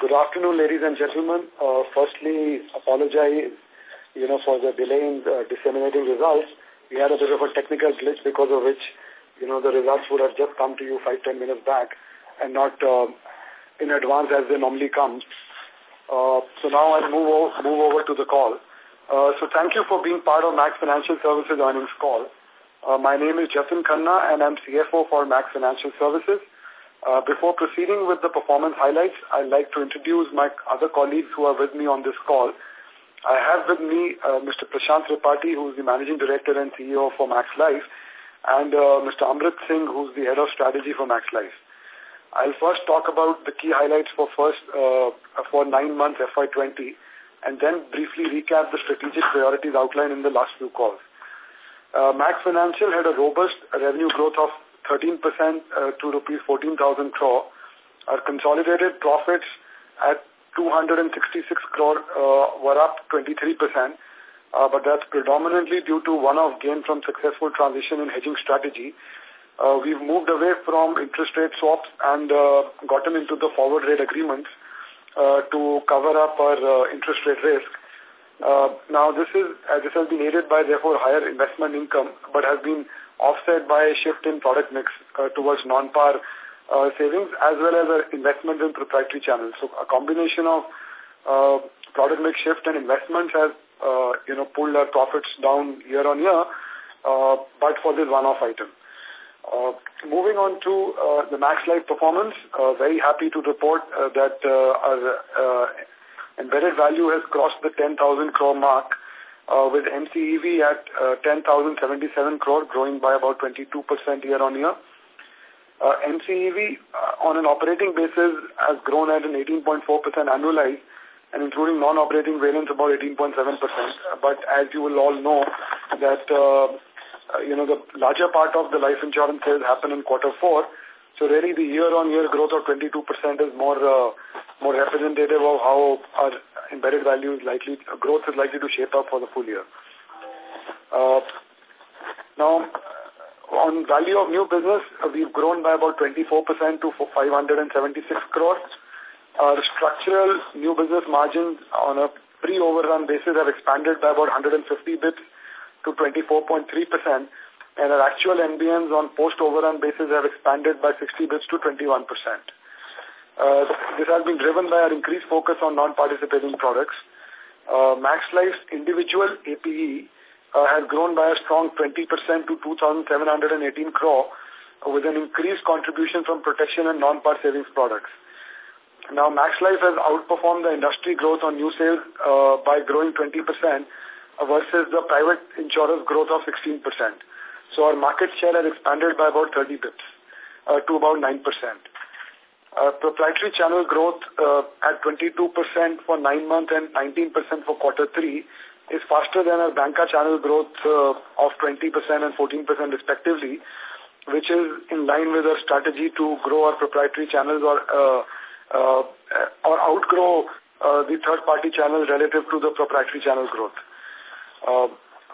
good afternoon, ladies and gentlemen. Uh, firstly, apologize, you know, for the delay in uh, disseminating results. We had a bit of a technical glitch because of which, you know, the results would have just come to you five, ten minutes back and not uh, in advance as they normally come. Uh, so now I'll move, over, move over to the call. Uh, so thank you for being part of Max Financial Services earnings call. Uh, my name is Jatin Khanna and I'm CFO for Max Financial Services. Uh, before proceeding with the performance highlights, I'd like to introduce my other colleagues who are with me on this call. I have with me uh, Mr. Prashant Tripathi, who is the Managing Director and CEO for Max Life, and uh, Mr. Amrit Singh, who's the Head of Strategy for Max Life. I'll first talk about the key highlights for first uh, for nine months FY20 and then briefly recap the strategic priorities outlined in the last few calls. Uh, Max Financial had a robust revenue growth of 13% uh, to rupees 14,000 crore. Our consolidated profits at 266 crore uh, were up 23%, uh, but that's predominantly due to one-off gain from successful transition in hedging strategy uh, we've moved away from interest rate swaps and uh, gotten into the forward rate agreements uh, to cover up our uh, interest rate risk. Uh, now, this is uh, this has been aided by, therefore, higher investment income, but has been offset by a shift in product mix uh, towards non-par uh, savings as well as an investment in proprietary channels. So, a combination of uh, product mix shift and investments has, uh, you know, pulled our profits down year on year, uh, but for this one-off item. Uh, moving on to uh, the Max Life performance, uh, very happy to report uh, that uh, our uh, embedded value has crossed the 10,000 crore mark uh, with MCEV at uh, 10,077 crore, growing by about 22% year on year. Uh, MCEV uh, on an operating basis has grown at an 18.4% annualized and including non-operating variance about 18.7%. But as you will all know that uh, uh, you know, the larger part of the life insurance sales happen in quarter four. So really the year-on-year -year growth of 22% is more uh, more representative of how our embedded value is likely, uh, growth is likely to shape up for the full year. Uh, now, on value of new business, uh, we've grown by about 24% to 576 crores. Our structural new business margins on a pre-overrun basis have expanded by about 150 bits to 24.3%, and our actual NBMs on post-overrun basis have expanded by 60 bits to 21%. Uh, this has been driven by our increased focus on non-participating products. Uh, Max Life's individual APE uh, has grown by a strong 20% to 2,718 crore with an increased contribution from protection and non-par savings products. Now, Max Life has outperformed the industry growth on new sales uh, by growing 20% versus the private insurers growth of 16%. So our market share has expanded by about 30 bips uh, to about 9%. Uh, proprietary channel growth uh, at 22% for nine months and 19% for quarter three is faster than our banca channel growth uh, of 20% and 14% respectively, which is in line with our strategy to grow our proprietary channels or uh, uh, or outgrow uh, the third-party channel relative to the proprietary channel growth. Uh,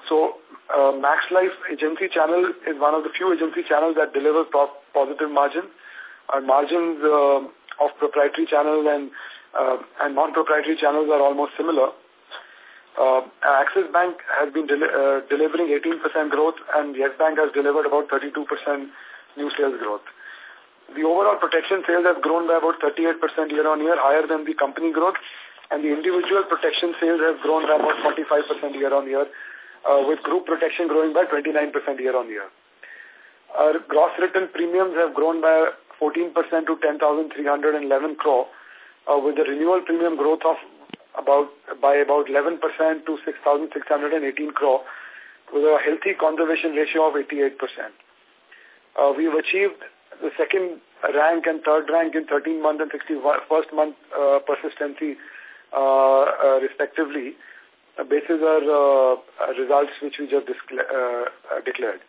so uh, Max Life agency channel is one of the few agency channels that deliver positive margin. Our margins uh, of proprietary channels and uh, and non-proprietary channels are almost similar. Uh, Axis Bank has been uh, delivering 18% growth and Yes Bank has delivered about 32% new sales growth. The overall protection sales have grown by about 38% year on year, higher than the company growth and the individual protection sales have grown by about 45% year-on-year, uh, with group protection growing by 29% year-on-year. Our gross written premiums have grown by 14% to 10,311 crore, uh, with the renewal premium growth of about by about 11% to 6,618 crore, with a healthy conservation ratio of 88%. Uh, we've achieved the second rank and third rank in 13 month and 61st month uh, persistency uh, uh, respectively, basis our results which we just declared.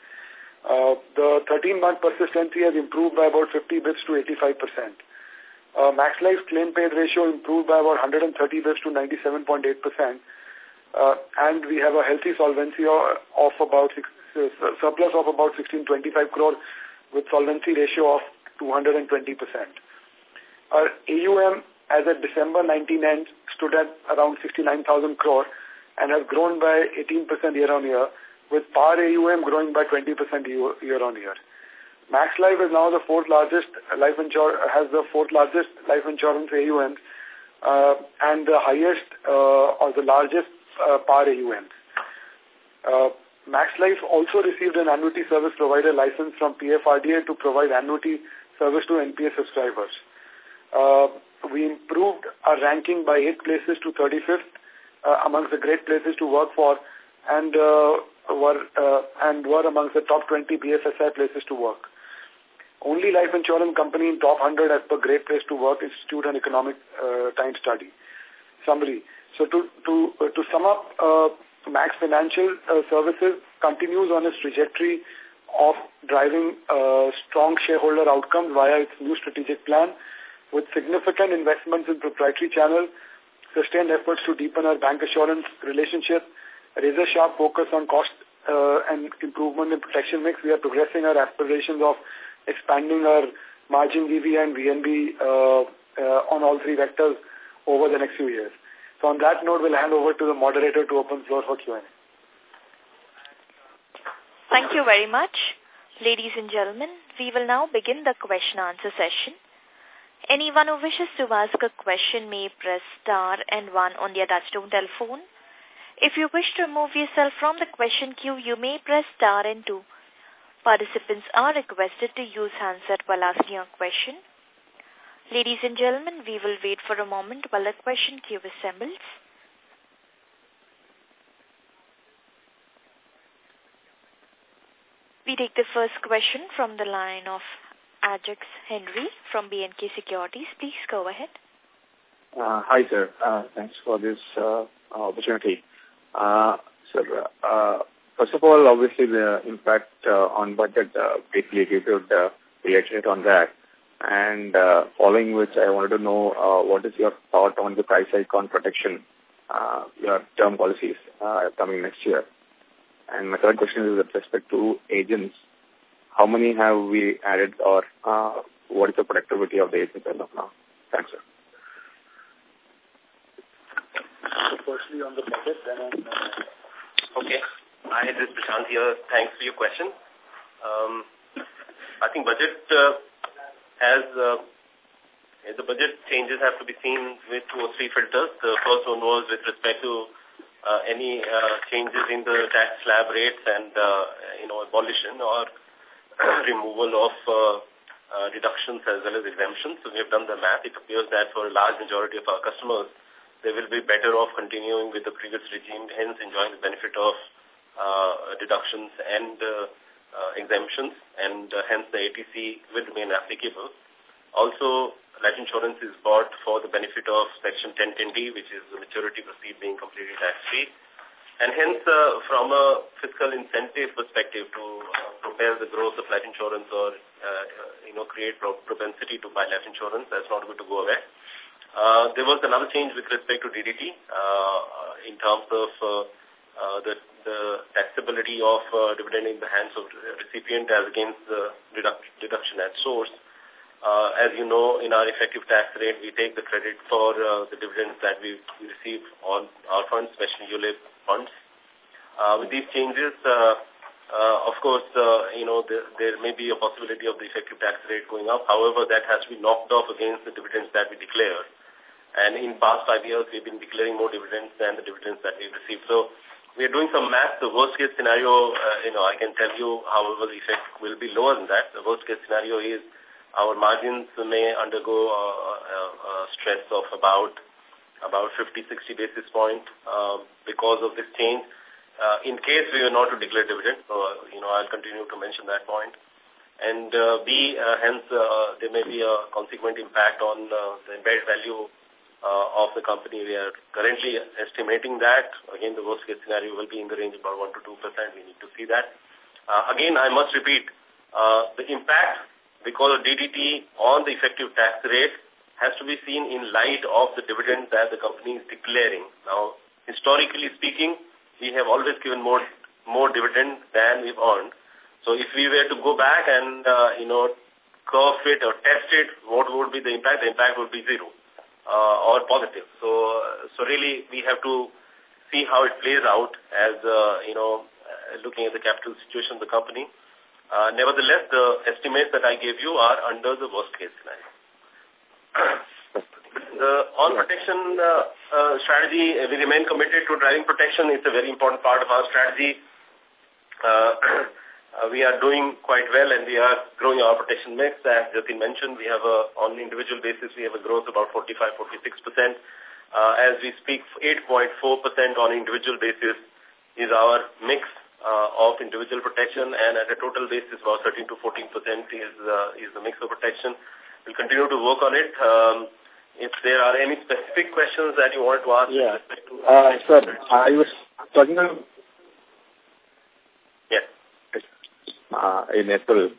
the 13-month persistency has improved by about 50 bits to 85%. Uh, Max Life claim paid ratio improved by about 130 bits to 97.8%. Uh, and we have a healthy solvency of, about six, uh, surplus of about 1625 crore with solvency ratio of 220%. Our AUM as of December 19 end, stood at around 69,000 crore and has grown by 18% year-on-year, with PAR AUM growing by 20% year-on-year. Max Life is now the fourth largest life insurance, has the fourth largest life insurance AUM uh, and the highest uh, or the largest uh, PAR AUM. Uh, Max Life also received an annuity service provider license from PFRDA to provide annuity service to NPS subscribers. Uh, we improved our ranking by eight places to 35th uh, amongst the great places to work for and uh, were uh, and were amongst the top 20 BFSI places to work. Only life insurance company in top 100 as per Great Place to Work Institute and Economic uh, Time Study. Summary. So to to uh, to sum up, uh, Max Financial uh, Services continues on its trajectory of driving uh, strong shareholder outcomes via its new strategic plan with significant investments in proprietary channel, sustained efforts to deepen our bancassurance relationship, razor-sharp focus on cost uh, and improvement in protection mix, we are progressing our aspirations of expanding our margin EV and VNB uh, uh, on all three vectors over the next few years. So on that note, we'll hand over to the moderator to open floor for Q&A. Thank you very much. Ladies and gentlemen, we will now begin the question answer session. Anyone who wishes to ask a question may press star and one on their touchtone telephone. If you wish to remove yourself from the question queue, you may press star and two. Participants are requested to use handset while asking a question. Ladies and gentlemen, we will wait for a moment while the question queue assembles. We take the first question from the line of Ajax Henry from B&K Securities. Please go ahead. Uh, hi, sir. Uh, thanks for this uh, opportunity. Uh, sir, uh, first of all, obviously the impact uh, on budget, uh, briefly if you could uh, on that. And uh, following which, I wanted to know uh, what is your thought on the price hike on protection, uh, your term policies uh, coming next year. And my third question is with respect to agents how many have we added or uh, what is the productivity of the agents as of now? Thanks, sir. So firstly on the budget, then on... Uh... Okay. Hi, this is Prashant here. Thanks for your question. Um, I think budget uh, has... Uh, the budget changes have to be seen with two or three filters. The first one was with respect to uh, any uh, changes in the tax slab rates and, uh, you know, abolition or removal of uh, uh, deductions as well as exemptions. So we have done the math. It appears that for a large majority of our customers, they will be better off continuing with the previous regime, hence enjoying the benefit of uh, deductions and uh, uh, exemptions, and uh, hence the 80C will remain applicable. Also, life insurance is bought for the benefit of Section 1010D, which is the maturity proceed being completely tax-free. And hence, uh, from a fiscal incentive perspective to uh, propel the growth of life insurance or, uh, you know, create pro propensity to buy life insurance, that's not going to go away. Uh, there was another change with respect to DDT uh, in terms of uh, uh, the, the taxability of uh, dividend in the hands of recipient as against the deduct, deduction at source. Uh, as you know, in our effective tax rate, we take the credit for uh, the dividends that we receive on our funds, especially ULIP funds. Uh, with these changes, uh, uh, of course, uh, you know, there, there may be a possibility of the effective tax rate going up. However, that has to be knocked off against the dividends that we declare. And in past five years, we've been declaring more dividends than the dividends that we've received. So we are doing some math. The worst case scenario, uh, you know, I can tell you, however, the effect will be lower than that. The worst case scenario is our margins may undergo a, a, a stress of about about 50, 60 basis point uh, because of this change. Uh, in case we were not to declare dividend, so, uh, you know, I'll continue to mention that point. And uh, B, uh, hence, uh, there may be a consequent impact on uh, the embedded value uh, of the company. We are currently estimating that. Again, the worst case scenario will be in the range of about 1 to 2%. We need to see that. Uh, again, I must repeat, uh, the impact because of DDT on the effective tax rate has to be seen in light of the dividends that the company is declaring. Now, historically speaking, we have always given more more dividend than we've earned. So if we were to go back and, uh, you know, curve it or test it, what would be the impact? The impact would be zero. uh, or positive. So, so really we have to see how it plays out as, uh, you know, uh, looking at the capital situation of the company. Uh, nevertheless, the estimates that I gave you are under the worst case scenario. The on protection uh, uh, strategy, we remain committed to driving protection. It's a very important part of our strategy. Uh, uh, we are doing quite well and we are growing our protection mix. As Jatin mentioned, we have a, on individual basis, we have a growth about 45, 46%. Uh, as we speak, 8.4% on individual basis is our mix uh, of individual protection and at a total basis about 13 to 14% is, uh, is the mix of protection. We'll continue to work on it. Um, if there are any specific questions that you want to ask. Yeah. Uh, sir, I was talking about Yes. Uh, in April,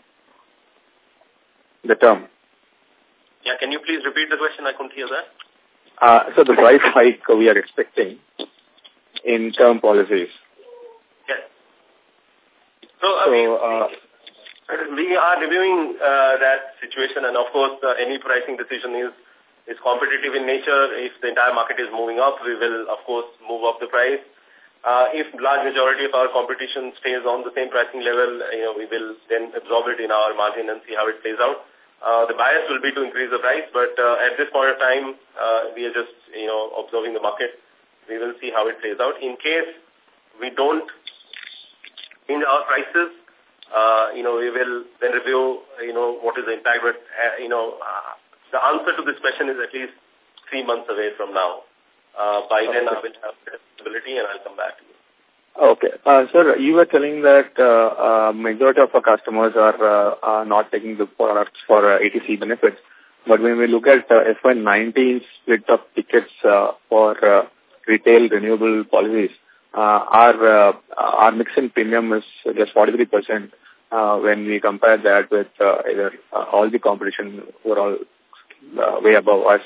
the term. Yeah, can you please repeat the question? I couldn't hear that. Uh, so the price hike we are expecting in term policies. Yes. So, uh, so we, we are reviewing uh, that situation and of course uh, any pricing decision is is competitive in nature. If the entire market is moving up, we will of course move up the price. Uh, if large majority of our competition stays on the same pricing level, you know, we will then absorb it in our margin and see how it plays out. Uh, the bias will be to increase the price, but uh, at this point of time, uh, we are just, you know, observing the market. We will see how it plays out. In case we don't change our prices, uh, you know, we will then review, you know, what is the impact. But, uh, you know, uh, the answer to this question is at least three months away from now. Uh, by okay. then I will have flexibility and I'll come back to you. Okay. Uh, sir, you were telling that uh, uh, majority of our customers are, uh, are not taking the products for uh, 80C benefits. But when we look at uh, FY19 split of tickets uh, for uh, retail renewable policies, uh, our uh, our mix in premium is just 43% uh, when we compare that with uh, either uh, all the competition who are all uh, way above us.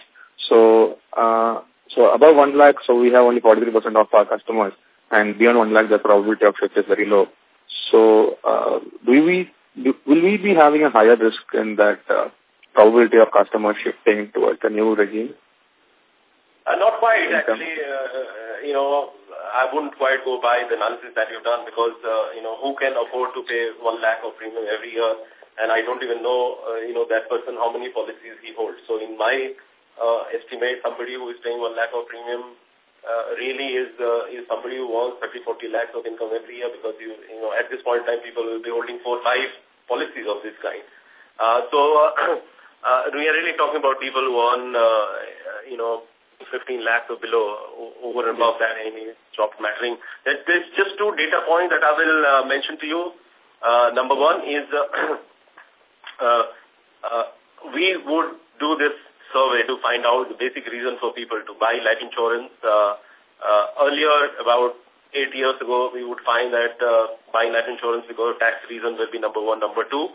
So uh, so above 1 lakh, so we have only 43% of our customers, and beyond 1 lakh, the probability of shift is very low. So uh, do we do, will we be having a higher risk in that uh, probability of customers shifting towards the new regime? Uh, not quite, actually. Uh, you know, I wouldn't quite go by the analysis that you've done because, uh, you know, who can afford to pay 1 lakh of premium every year? And I don't even know, uh, you know, that person how many policies he holds. So in my uh, estimate somebody who is paying 1 lakh of premium uh, really is uh, is somebody who wants 30, 40 lakhs of income every year because you you know at this point in time people will be holding four, five policies of this kind. Uh, so uh, uh, we are really talking about people who earn uh, you know 15 lakhs or below over and above that any job mattering. There's just two data points that I will uh, mention to you. Uh, number one is uh, uh, uh, we would do this survey to find out the basic reason for people to buy life insurance. Uh, uh, earlier, about eight years ago, we would find that uh, buying life insurance because of tax reasons will be number one. Number two,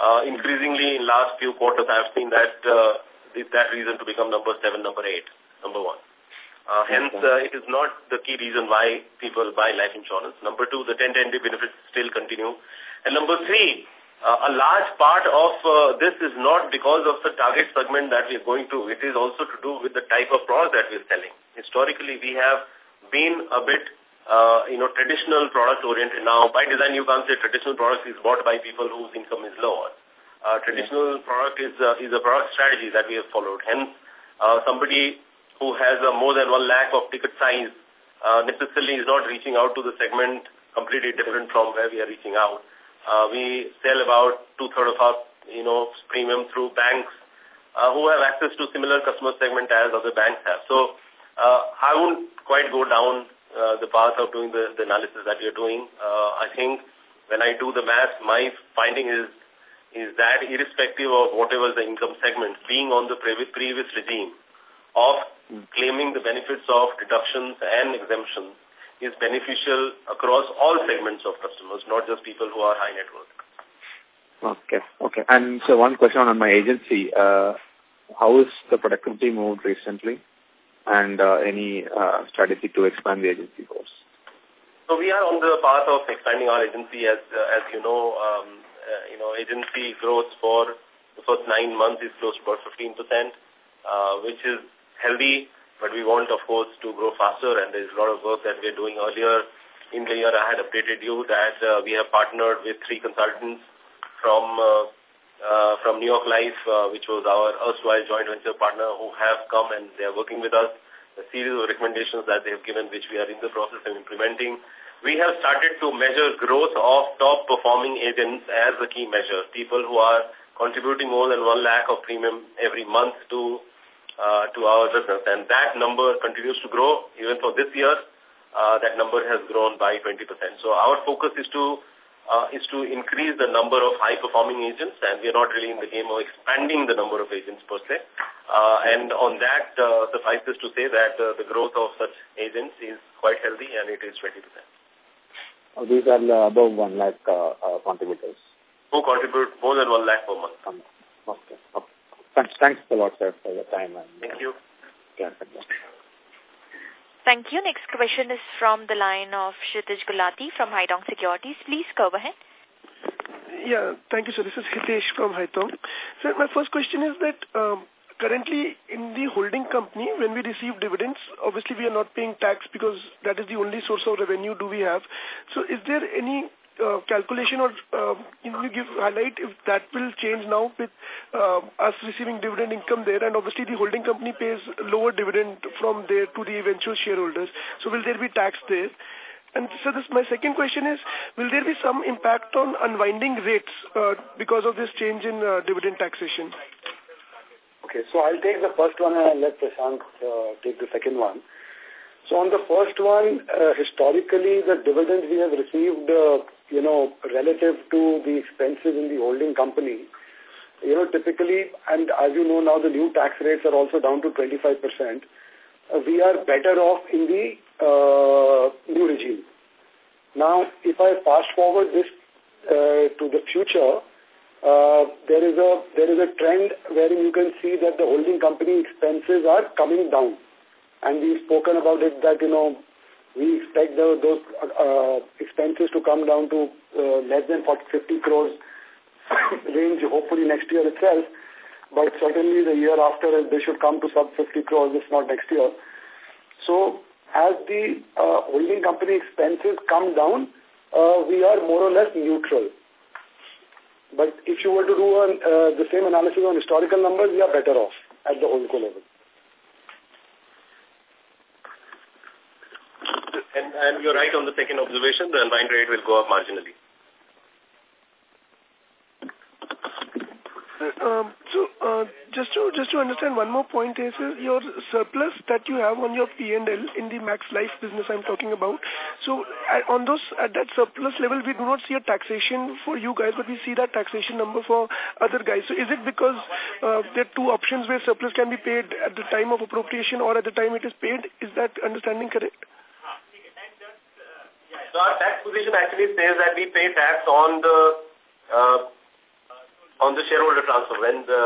uh, increasingly in last few quarters, I have seen that uh, that reason to become number seven, number eight, number one. Uh, hence, uh, it is not the key reason why people buy life insurance. Number two, the 1010 benefits still continue. And number three, uh, a large part of uh, this is not because of the target segment that we are going to. It is also to do with the type of product that we are selling. Historically, we have been a bit, uh, you know, traditional product oriented. Now, by design, you can't say traditional product is bought by people whose income is lower. Uh, traditional yeah. product is uh, is a product strategy that we have followed. Hence, uh, somebody who has a more than one lakh of ticket size uh, necessarily is not reaching out to the segment completely different from where we are reaching out. Uh, we sell about two-thirds of our, you know, premium through banks uh, who have access to similar customer segment as other banks have. So uh, I won't quite go down uh, the path of doing the, the analysis that you're doing. Uh, I think when I do the math, my finding is is that irrespective of whatever the income segment, being on the previous, previous regime of claiming the benefits of deductions and exemptions is beneficial across all segments of customers, not just people who are high net worth. Okay, okay. And so one question on my agency. Uh, how is the productivity moved recently? And uh, any uh, strategy to expand the agency force? So we are on the path of expanding our agency. As uh, as you know, um, uh, you know, agency growth for the first nine months is close to about 15 percent, uh, which is healthy, but we want, of course, to grow faster, and there's a lot of work that we're doing earlier. In the year, I had updated you that uh, we have partnered with three consultants from uh, uh, from New York Life, uh, which was our erstwhile joint venture partner, who have come and they are working with us. A series of recommendations that they have given, which we are in the process of implementing. We have started to measure growth of top performing agents as a key measure. People who are contributing more than one lakh of premium every month to uh, to our business. And that number continues to grow. Even for this year, uh, that number has grown by 20%. So our focus is to uh, is to increase the number of high-performing agents, and we are not really in the game of expanding the number of agents per se. Uh, and on that, uh, suffices to say that uh, the growth of such agents is quite healthy, and it is 20%. Oh, these are uh, above 1 lakh uh, uh, contributors. Who contribute more than 1 lakh per month. Um, okay. okay. Thanks, thanks a lot, sir, for your time. And, Thank you. Yeah, Thank you. Next question is from the line of Kshitij Gulati from Haitong Securities. Please go ahead. Yeah, thank you, sir. This is Hitesh from Haitong. Sir, my first question is that um, currently in the holding company, when we receive dividends, obviously we are not paying tax because that is the only source of revenue do we have. So is there any uh, calculation or uh, can you give highlight if that will change now with uh, us receiving dividend income there and obviously the holding company pays lower dividend from there to the eventual shareholders. So will there be tax there? And so this my second question is, will there be some impact on unwinding rates uh, because of this change in uh, dividend taxation? Okay, so I'll take the first one and I'll let Prashant uh, take the second one. So on the first one, uh, historically, the dividends we have received, uh, you know, relative to the expenses in the holding company, you know, typically, and as you know now, the new tax rates are also down to 25%. Uh, we are better off in the uh, new regime. Now, if I fast forward this uh, to the future, uh, there is a there is a trend wherein you can see that the holding company expenses are coming down and we've spoken about it that, you know, we expect the, those uh, expenses to come down to uh, less than 40, 50 crores range, hopefully next year itself. But certainly the year after, they should come to sub 50 crores, if not next year. So as the uh, holding company expenses come down, uh, we are more or less neutral. But if you were to do an, uh, the same analysis on historical numbers, we are better off at the holdco level. And, and you're right on the second observation, the unwind rate will go up marginally. Um, so, uh, just to just to understand one more point is uh, your surplus that you have on your P&L in the Max Life business I'm talking about. So, at, on those at that surplus level, we do not see a taxation for you guys, but we see that taxation number for other guys. So, is it because uh, there are two options where surplus can be paid at the time of appropriation or at the time it is paid? Is that understanding correct? So our tax position actually says that we pay tax on the uh, on the shareholder transfer when the,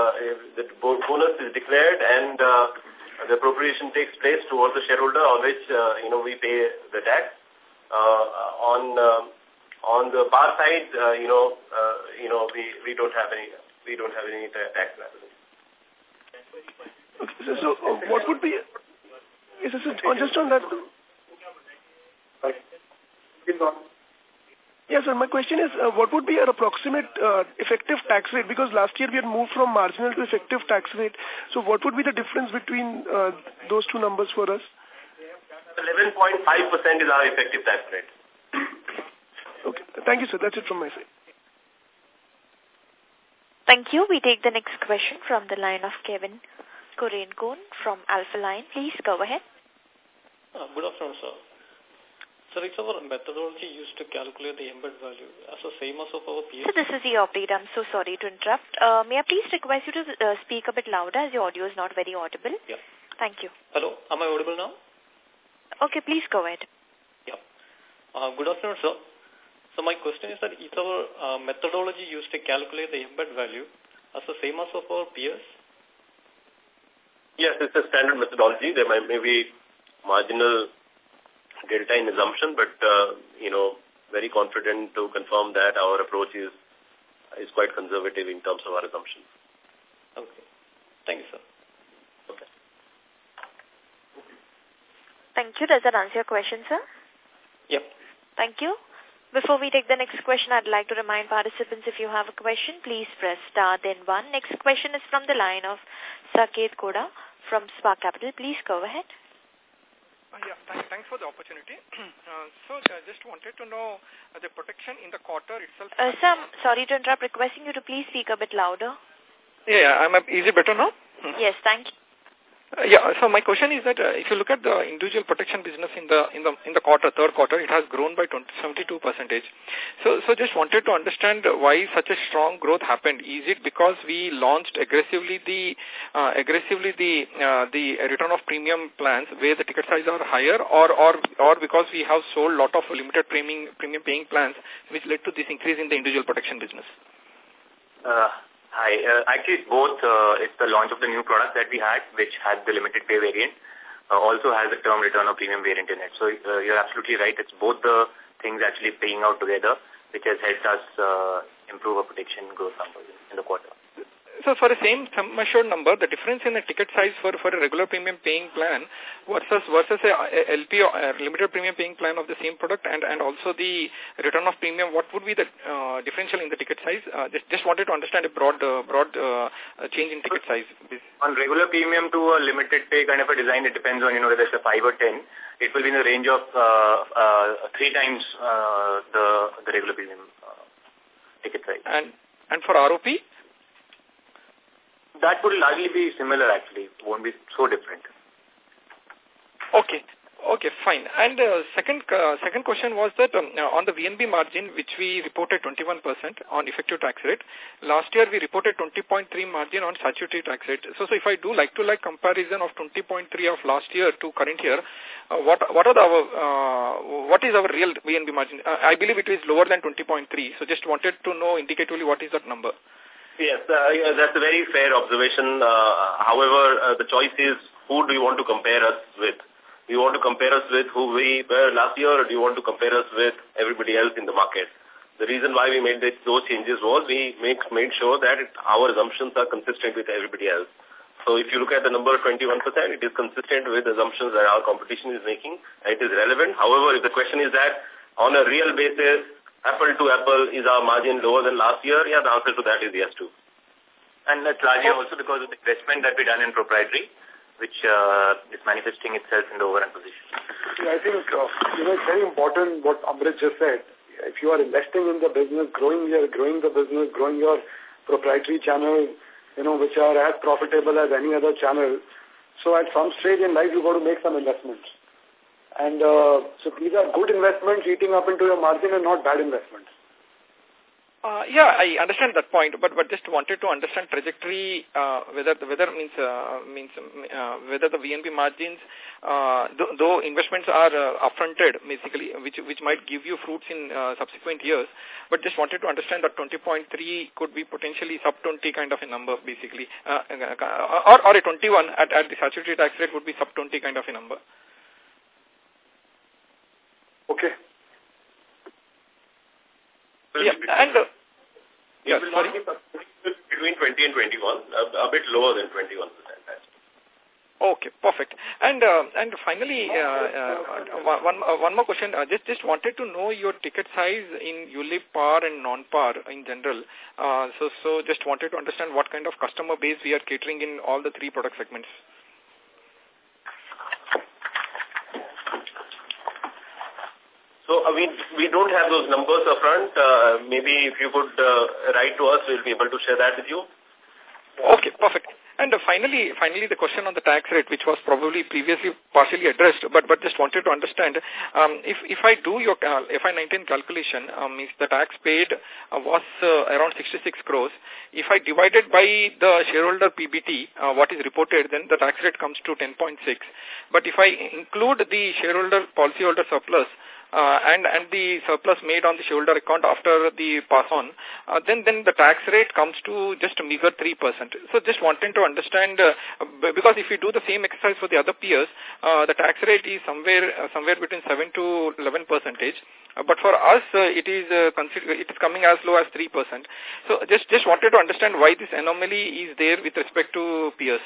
the bonus is declared and uh, the appropriation takes place towards the shareholder on which uh, you know we pay the tax. Uh, on uh, on the par side, uh, you know, uh, you know, we we don't have any we don't have any tax liability. Okay, so, so uh, what would be? Is this just on that? Yes, sir. My question is, uh, what would be an approximate uh, effective tax rate? Because last year we had moved from marginal to effective tax rate. So what would be the difference between uh, those two numbers for us? 11.5% is our effective tax rate. Okay. Thank you, sir. That's it from my side. Thank you. We take the next question from the line of Kevin Korenkon from Alpha Line. Please go ahead. Uh, good afternoon, sir. Sir, it's our methodology used to calculate the embed value as the same as of our peers. So this is the operator. I'm so sorry to interrupt. Uh, may I please request you to uh, speak a bit louder as your audio is not very audible? Yeah. Thank you. Hello, am I audible now? Okay, please go ahead. Yeah. Uh, good afternoon, sir. So my question is that is our uh, methodology used to calculate the embed value as the same as of our peers? Yes, it's a standard methodology. There might may be marginal delta in assumption, but, uh, you know, very confident to confirm that our approach is is quite conservative in terms of our assumptions. Okay. Thank you, sir. Okay. Thank you. Does that answer your question, sir? Yep. Thank you. Before we take the next question, I'd like to remind participants if you have a question, please press star then one. Next question is from the line of Saket Godha from Spark Capital. Please go ahead. Uh, yeah, th thanks for the opportunity. Uh, so I just wanted to know uh, the protection in the quarter itself. Uh, sir, sorry to interrupt, requesting you to please speak a bit louder. Yeah, I'm, is it better now? Yes, thank you. Uh, yeah, so my question is that uh, if you look at the individual protection business in the in the in the quarter, third quarter, it has grown by 20, 72 percentage. So so just wanted to understand why such a strong growth happened. Is it because we launched aggressively the uh, aggressively the uh, the return of premium plans where the ticket size are higher, or or or because we have sold lot of limited premium premium paying plans, which led to this increase in the individual protection business? Uh, Hi. Uh, actually, it's both. Uh, it's the launch of the new product that we had, which had the limited pay variant, uh, also has the term return of premium variant in it. So uh, you're absolutely right. It's both the things actually paying out together, which has helped us uh, improve our protection growth numbers in the quarter. So for the same sum assured number, the difference in the ticket size for, for a regular premium paying plan versus versus a, a LP or a limited premium paying plan of the same product and, and also the return of premium, what would be the uh, differential in the ticket size? Uh, just, just wanted to understand a broad uh, broad uh, change in ticket size. On regular premium to a limited pay kind of a design, it depends on, you know, whether it's a 5 or 10. It will be in the range of uh, uh, three times uh, the, the regular premium uh, ticket size. And, and for ROP? That would largely be similar actually. It won't be so different. Okay. Okay, fine. And uh, second uh, second question was that um, uh, on the VNB margin, which we reported 21% on effective tax rate, last year we reported 20.3 margin on statutory tax rate. So, so if I do like-to-like -like comparison of 20.3 of last year to current year, uh, what what are the, our uh, what is our real VNB margin? Uh, I believe it is lower than 20.3. So, just wanted to know indicatively what is that number. Yes, uh, that's a very fair observation. Uh, however, uh, the choice is who do you want to compare us with? Do you want to compare us with who we were last year or do you want to compare us with everybody else in the market? The reason why we made those changes was we make, made sure that it, our assumptions are consistent with everybody else. So if you look at the number 21%, it is consistent with assumptions that our competition is making. It is relevant. However, if the question is that on a real basis, apple to apple, is our margin lower than last year? Yeah, the answer to that is yes too. And that's largely also because of the investment that we done in proprietary, which uh, is manifesting itself in the overrun position. Yeah, I think, uh, you know, it's very important what Amrit just said. If you are investing in the business, growing your, growing the business, growing your proprietary channel, you know, which are as profitable as any other channel. So at some stage in life, you've got to make some investments. And uh, so these are good investments eating up into your margin and not bad investments. Uh, yeah, I understand that point, but but just wanted to understand trajectory uh, whether the whether means uh, means uh, whether the VNB margins, uh, th though investments are uh, upfronted basically, which which might give you fruits in uh, subsequent years, but just wanted to understand that 20.3 could be potentially sub 20 kind of a number basically, uh, uh, or or a 21 at at the statutory tax rate would be sub 20 kind of a number. Okay. Yeah, and uh, yeah, sorry. between 20 and 21, a, a bit lower than 21 percent. Okay, perfect. And uh, and finally, uh, uh, one uh, one more question. Uh, just just wanted to know your ticket size in ULIP par and non-par in general. Uh, so so just wanted to understand what kind of customer base we are catering in all the three product segments. So, I mean, we don't have those numbers upfront. Uh, maybe if you could uh, write to us, we'll be able to share that with you. Okay, perfect. And uh, finally, finally, the question on the tax rate, which was probably previously partially addressed, but but just wanted to understand um, if if I do your cal FY 19 calculation, um, if the tax paid uh, was uh, around 66 crores, if I divide it by the shareholder PBT, uh, what is reported, then the tax rate comes to 10.6. But if I include the shareholder policyholder surplus, uh, and and the surplus made on the shareholder account after the pass on, uh, then then the tax rate comes to just a meager three percent. So just wanting to understand uh, because if you do the same exercise for the other peers, uh, the tax rate is somewhere uh, somewhere between seven to eleven percentage. Uh, but for us, uh, it is uh, it is coming as low as three percent. So just just wanted to understand why this anomaly is there with respect to peers.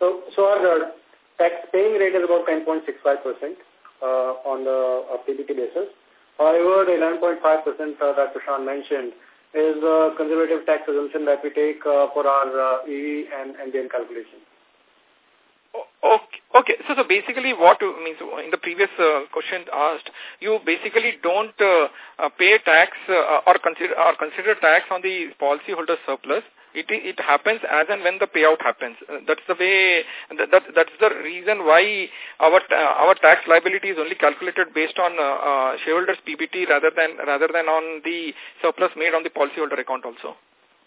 So, so our uh, tax paying rate is about 10.65% uh, on the uh, PBT basis. However, the 11.5% uh, that Prashant mentioned is a conservative tax assumption that we take uh, for our uh, EV and NBN calculation. Okay. Okay. So, so basically what I means in the previous uh, question asked, you basically don't uh, uh, pay tax uh, or consider or consider tax on the policyholder surplus. It it happens as and when the payout happens. Uh, that's the way. That, that that's the reason why our uh, our tax liability is only calculated based on uh, uh, shareholders PBT rather than rather than on the surplus made on the policyholder account also.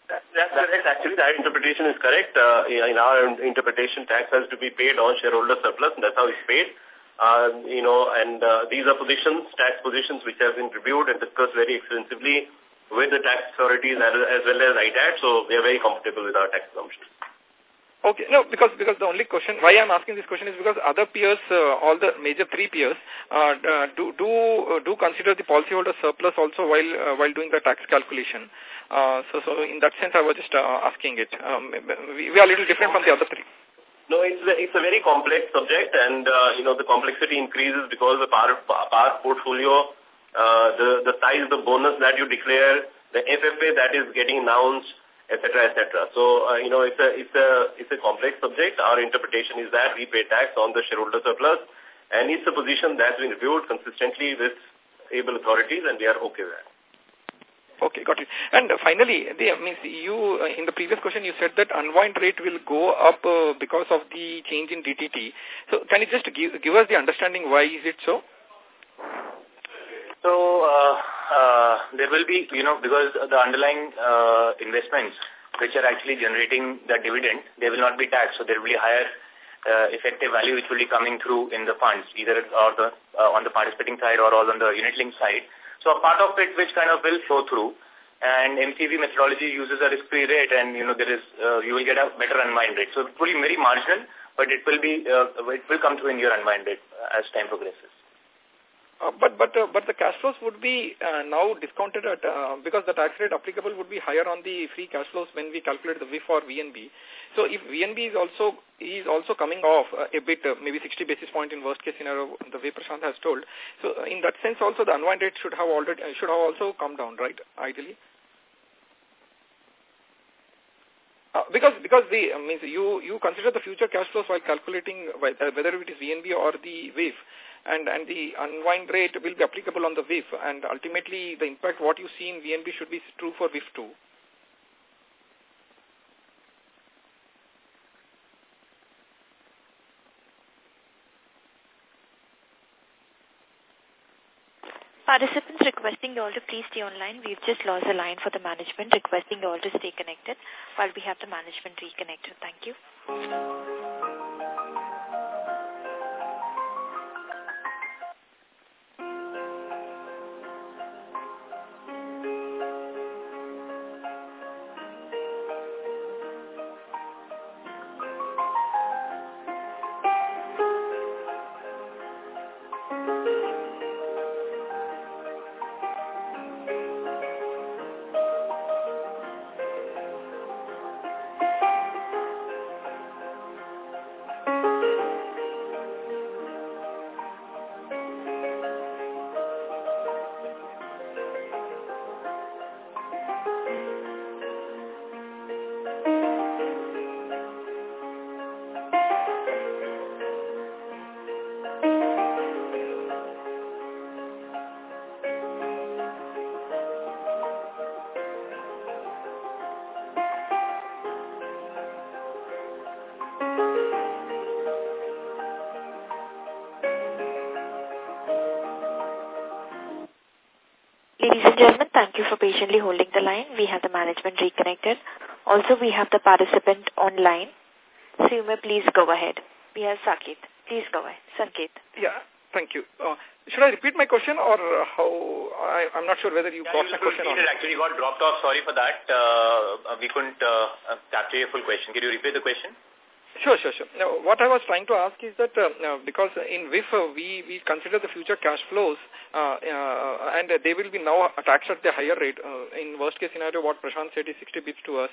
That's correct. Actually, that interpretation is correct. Uh, in our interpretation, tax has to be paid on shareholder surplus, and that's how it's paid. You know, and these are positions, tax positions, which have been reviewed and discussed very extensively with the tax authorities as, well as ITAT, so we are very comfortable with our tax assumptions. Okay, no, because because the only question why I'm asking this question is because other peers, uh, all the major three peers, uh, uh do do uh, do consider the policyholder surplus also while uh, while doing the tax calculation. Uh, so so in that sense, I was just uh, asking it. Um, we, we are a little different from the other three. No, it's a, it's a very complex subject, and uh, you know the complexity increases because the par portfolio, uh, the the size of the bonus that you declare, the FFA that is getting announced etc., etc. So, uh, you know, it's a, it's, a, it's a complex subject. Our interpretation is that we pay tax on the shareholder surplus, and it's a position that's been reviewed consistently with able authorities, and we are okay with that. Okay, got it. And finally, the, means you uh, in the previous question you said that unwind rate will go up uh, because of the change in DDT. So can you just give give us the understanding why is it so? So uh, uh, there will be, you know, because the underlying uh, investments which are actually generating the dividend, they will not be taxed. So there will be higher uh, effective value which will be coming through in the funds, either or the, uh, on the participating side or all on the unit link side. So a part of it which kind of will flow through and MCEV methodology uses a risk-free rate and, you know, there is, uh, you will get a better unwind rate. So it will be very marginal, but it will be, uh, it will come through in your unwind rate as time progresses. Uh, but but uh, but the cash flows would be uh, now discounted at uh, because the tax rate applicable would be higher on the free cash flows when we calculate the VIF or VNB. So if VNB is also is also coming off uh, a bit, uh, maybe 60 basis point in worst case scenario, the way Prashant has told. So uh, in that sense, also the unwind rate should have already uh, should have also come down, right? Ideally. Uh, because because the uh, means you you consider the future cash flows while calculating uh, whether it is VNB or the VIF and, and the unwind rate will be applicable on the VIF and ultimately the impact what you see in VNB should be true for VIF too. Participants requesting you all to please stay online. We've just lost the line for the management, requesting you all to stay connected while we have the management reconnected. Thank you. We have the management reconnected. Also, we have the participant online. So you may please go ahead. We have Saket. Please go ahead. Sanket. Yeah, thank you. Uh, should I repeat my question or how? I, I'm not sure whether you yeah, got my question. It actually got dropped off. Sorry for that. Uh, we couldn't uh, capture your full question. Can you repeat the question? Sure, sure, sure. Now, what I was trying to ask is that uh, because in VIF, uh, we, we consider the future cash flows uh, uh, and they will be now taxed at the higher rate. Uh, in worst case scenario, what Prashant said is 60 bits to us.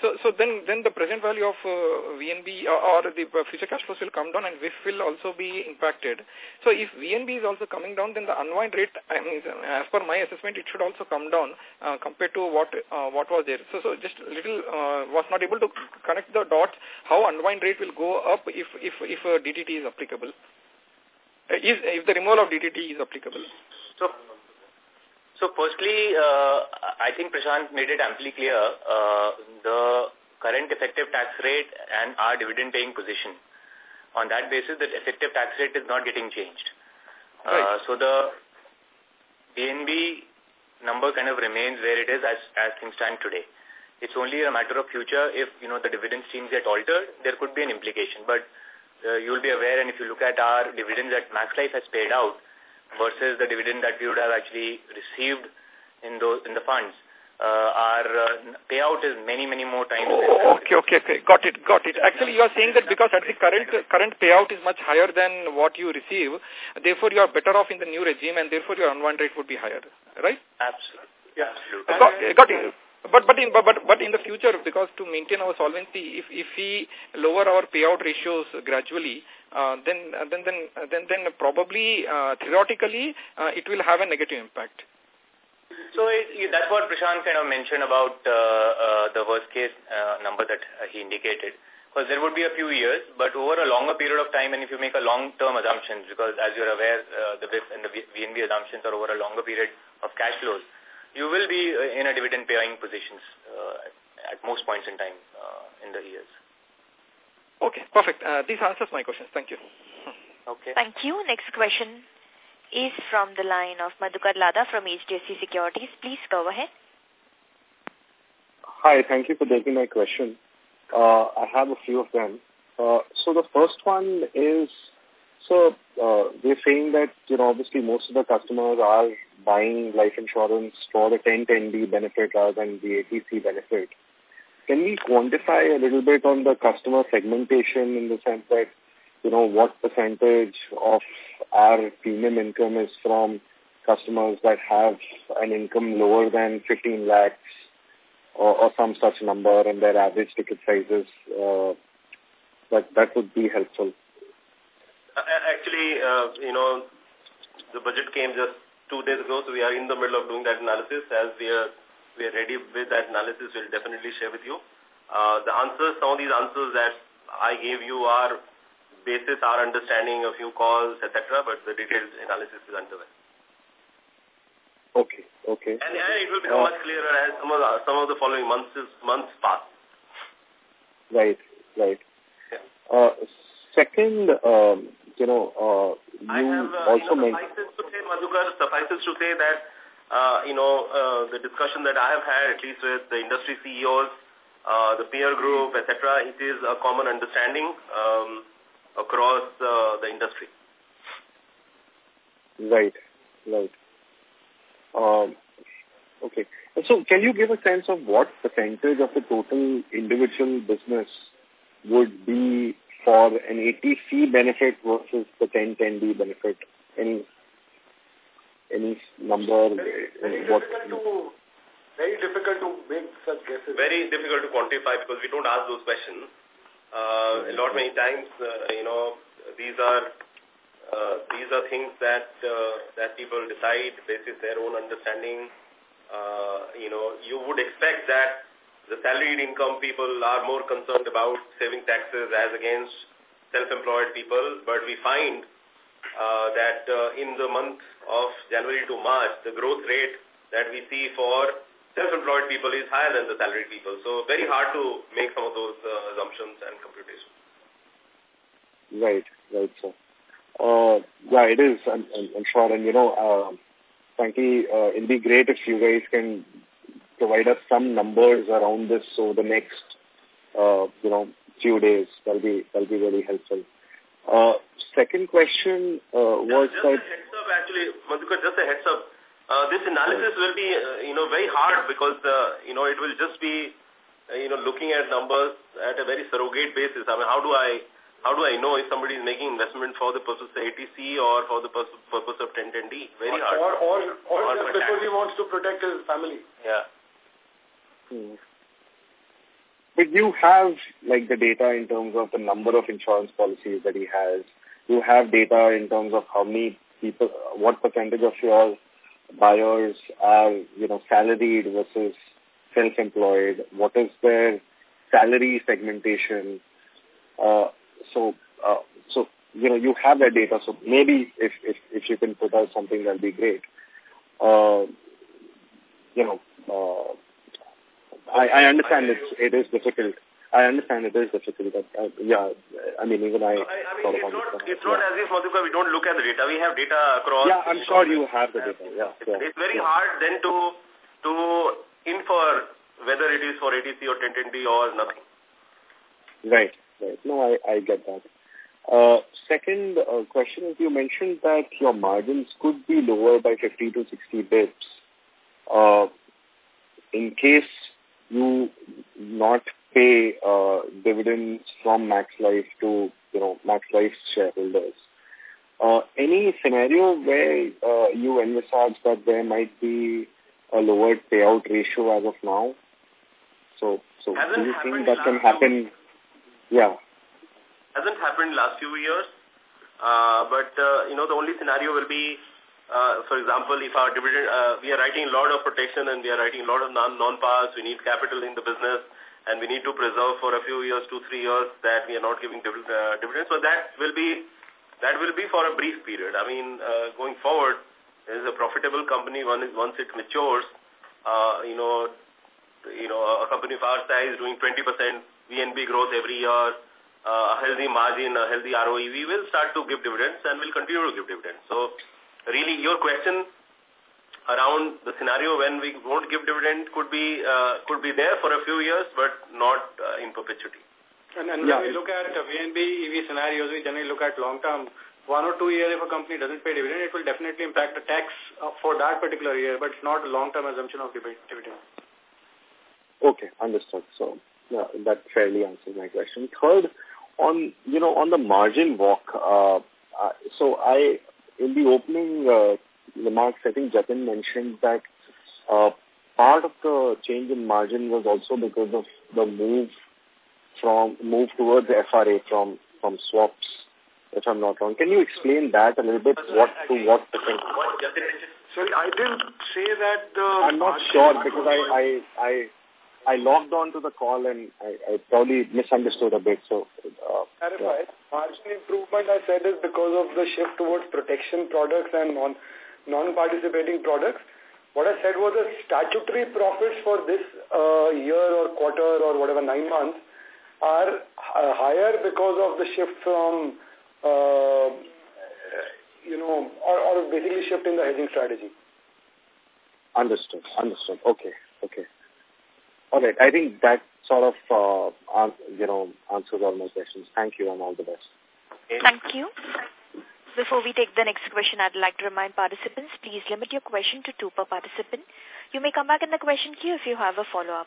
So so then, then the present value of uh, VNB or, or the future cash flows will come down and VIF will also be impacted. So if VNB is also coming down, then the unwind rate, I mean, as per my assessment, it should also come down uh, compared to what uh, what was there. So so just little uh, was not able to connect the dots how unwind rate will go up if if if a DDT is applicable. Uh, is, if the removal of DDT is applicable. So, so firstly, uh, I think Prashant made it amply clear uh, the current effective tax rate and our dividend paying position. On that basis, the effective tax rate is not getting changed. Uh, right. so the VNB number kind of remains where it is as, as things stand today. It's only a matter of future. If, you know, the dividend streams get altered, there could be an implication. But uh, you'll be aware, and if you look at our dividends that Max Life has paid out versus the dividend that we would have actually received in those in the funds, uh, our uh, payout is many, many more times. Oh, okay, okay, okay. Got it, got it. Actually, you are saying that because at the current current payout is much higher than what you receive, therefore you are better off in the new regime and therefore your unwind rate would be higher, right? Absolutely. Yeah, absolutely. Got, got it. But but in but but in the future, because to maintain our solvency, if if we lower our payout ratios gradually, uh, then then then then then probably uh, theoretically uh, it will have a negative impact. So it, that's what Prashant kind of mentioned about uh, uh, the worst case uh, number that uh, he indicated. Because there would be a few years, but over a longer period of time, and if you make a long-term assumptions, because as you're aware, uh, the VIF and the VNB assumptions are over a longer period of cash flows, you will be uh, in a dividend paying positions uh, at most points in time uh, in the years. Okay, perfect. Uh, these answers my questions. Thank you. Okay. Thank you. Next question is from the line of Madhukar Ladha from HDFC Securities. Please go ahead. Hi, thank you for taking my question. Uh, I have a few of them. Uh, so the first one is so uh, they're saying that, you know, obviously most of the customers are buying life insurance for the 1010D benefit rather than the 80C benefit. Can we quantify a little bit on the customer segmentation in the sense that, you know, what percentage of our premium income is from customers that have an income lower than 15 lakhs or, or some such number and their average ticket sizes? Uh, that, that would be helpful. Actually, uh, you know, the budget came just two days ago, so we are in the middle of doing that analysis. As we are, we are ready with that analysis, we'll definitely share with you. Uh, the answers, some of these answers that I gave you are basis our understanding of few calls, etc., but the detailed analysis is underway. Okay, okay. And, and it will become uh, much clearer as some of the, some of the following months months pass. Right, right. Yeah. Uh, second, um, you know, uh, you I have, uh, also you know, suffices to say, Madhukar, suffices to say that, uh, you know, uh, the discussion that I have had, at least with the industry CEOs, uh, the peer group, etc., it is a common understanding um, across uh, the industry. Right, right. Um, okay. So can you give a sense of what percentage of the total individual business would be for an 80C benefit versus the 1010D benefit? Any any number? Very, very what, difficult to very difficult to make such guesses. Very difficult to quantify because we don't ask those questions. Uh, a lot many times, uh, you know, these are uh, these are things that uh, that people decide based on their own understanding. Uh, you know, you would expect that the salaried income people are more concerned about saving taxes as against self-employed people, but we find uh, that uh, in the month of January to March, the growth rate that we see for self-employed people is higher than the salaried people. So very hard to make some of those uh, assumptions and computations. Right, right, sir. Uh, yeah, it is, I'm, I'm sure. And, you know, uh, frankly, uh, it'd be great if you guys can provide us some numbers around this over the next, uh, you know, few days. That'll be that'll be really helpful. Uh, second question uh, was just, that... a heads up, actually, Madhukar, just a heads up. Uh, this analysis will be, uh, you know, very hard because, uh, you know, it will just be you know, looking at numbers at a very surrogate basis. I mean, how do I how do I know if somebody is making investment for the purpose of 80C or for the purpose, purpose of 1010D? Very hard. Or, or, or, or just because he wants to protect his family. Yeah. Hmm. But you have like the data in terms of the number of insurance policies that he has. You have data in terms of how many people, what percentage of your buyers are, you know, salaried versus self-employed. What is their salary segmentation? Uh, so, uh, so you know, you have that data. So maybe if if if you can put out something, that'll be great. Uh, you know, uh, I, I understand it's, it is difficult. I understand it is difficult, but uh, yeah, I mean, even I... I, I mean, it's not, it's not as if, Madhukar, we don't look at the data. We have data across... Yeah, I'm sure you have the data, yeah. It's, yeah, it's very yeah. hard then to, to infer whether it is for 80C or 1010D or nothing. Right, right. No, I, I get that. Uh, second uh, question is you mentioned that your margins could be lower by 50 to 60 bips uh, in case you not pay uh, dividends from Max Life to, you know, Max Life shareholders. Uh, any scenario where uh, you envisage that there might be a lower payout ratio as of now? So, so do you think that can happen? Yeah. Hasn't happened last few years. Uh, but, uh, you know, the only scenario will be, uh, for example, if our dividend, uh, we are writing a lot of protection and we are writing a lot of non non-pars, we need capital in the business and we need to preserve for a few years, two, three years that we are not giving div uh, dividends. So that will be, that will be for a brief period. I mean, uh, going forward, is a profitable company is, once it matures, uh, you know, you know, a company of our size doing 20% VNB growth every year, uh, a healthy margin, a healthy ROE, we will start to give dividends and we'll continue to give dividends. So really your question around the scenario when we won't give dividend could be uh, could be there for a few years, but not uh, in perpetuity. And, and yeah. when we look at uh, VNB, EV scenarios, we generally look at long-term. One or two years, if a company doesn't pay dividend, it will definitely impact the tax uh, for that particular year, but it's not a long-term assumption of dividend. Okay, understood. So, yeah, that fairly answers my question. Third, on, you know, on the margin walk, uh, uh, so I, in the opening uh, remarks, I think Jatin mentioned that uh, part of the change in margin was also because of the move from move towards FRA from from swaps, if I'm not wrong. Can you explain that a little bit? What to what percent? Sorry, I didn't say that the... I'm not sure because I, I, I I logged on to the call and I, I probably misunderstood a bit. So, uh, Clarify. Yeah. Margin improvement, I said, is because of the shift towards protection products and non non-participating products. What I said was the statutory profits for this uh, year or quarter or whatever, nine months, are uh, higher because of the shift from, uh, you know, or, or basically shift in the hedging strategy. Understood. Understood. Okay. Okay. All right. I think that sort of, uh, you know, answers all my questions. Thank you and all the best. Thank you. Before we take the next question, I'd like to remind participants, please limit your question to two per participant. You may come back in the question queue if you have a follow-up.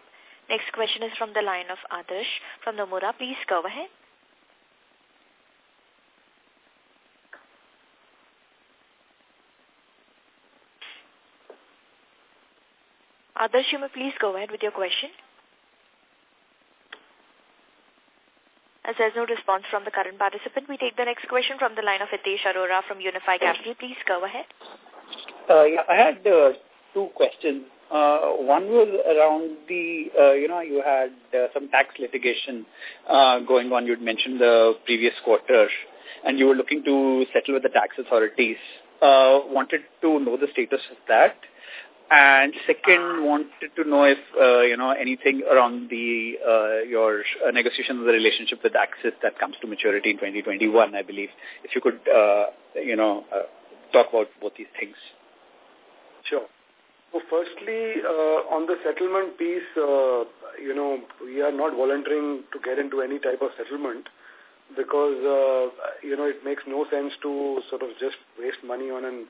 Next question is from the line of Adarsh from Nomura. Please go ahead. Adarsh, you may please go ahead with your question. As there's no response from the current participant, we take the next question from the line of Hitesh Arora from Unifi Capital. Please go ahead. Uh, yeah, I had uh, two questions. Uh, one was around the, uh, you know, you had uh, some tax litigation uh, going on. You'd mentioned the previous quarter, and you were looking to settle with the tax authorities. Uh, wanted to know the status of that. And second, wanted to know if, uh, you know, anything around the uh, your uh, negotiation of the relationship with Axis that comes to maturity in 2021, I believe. If you could, uh, you know, uh, talk about both these things. Sure. So firstly, uh, on the settlement piece, uh, you know, we are not volunteering to get into any type of settlement because, uh, you know, it makes no sense to sort of just waste money on an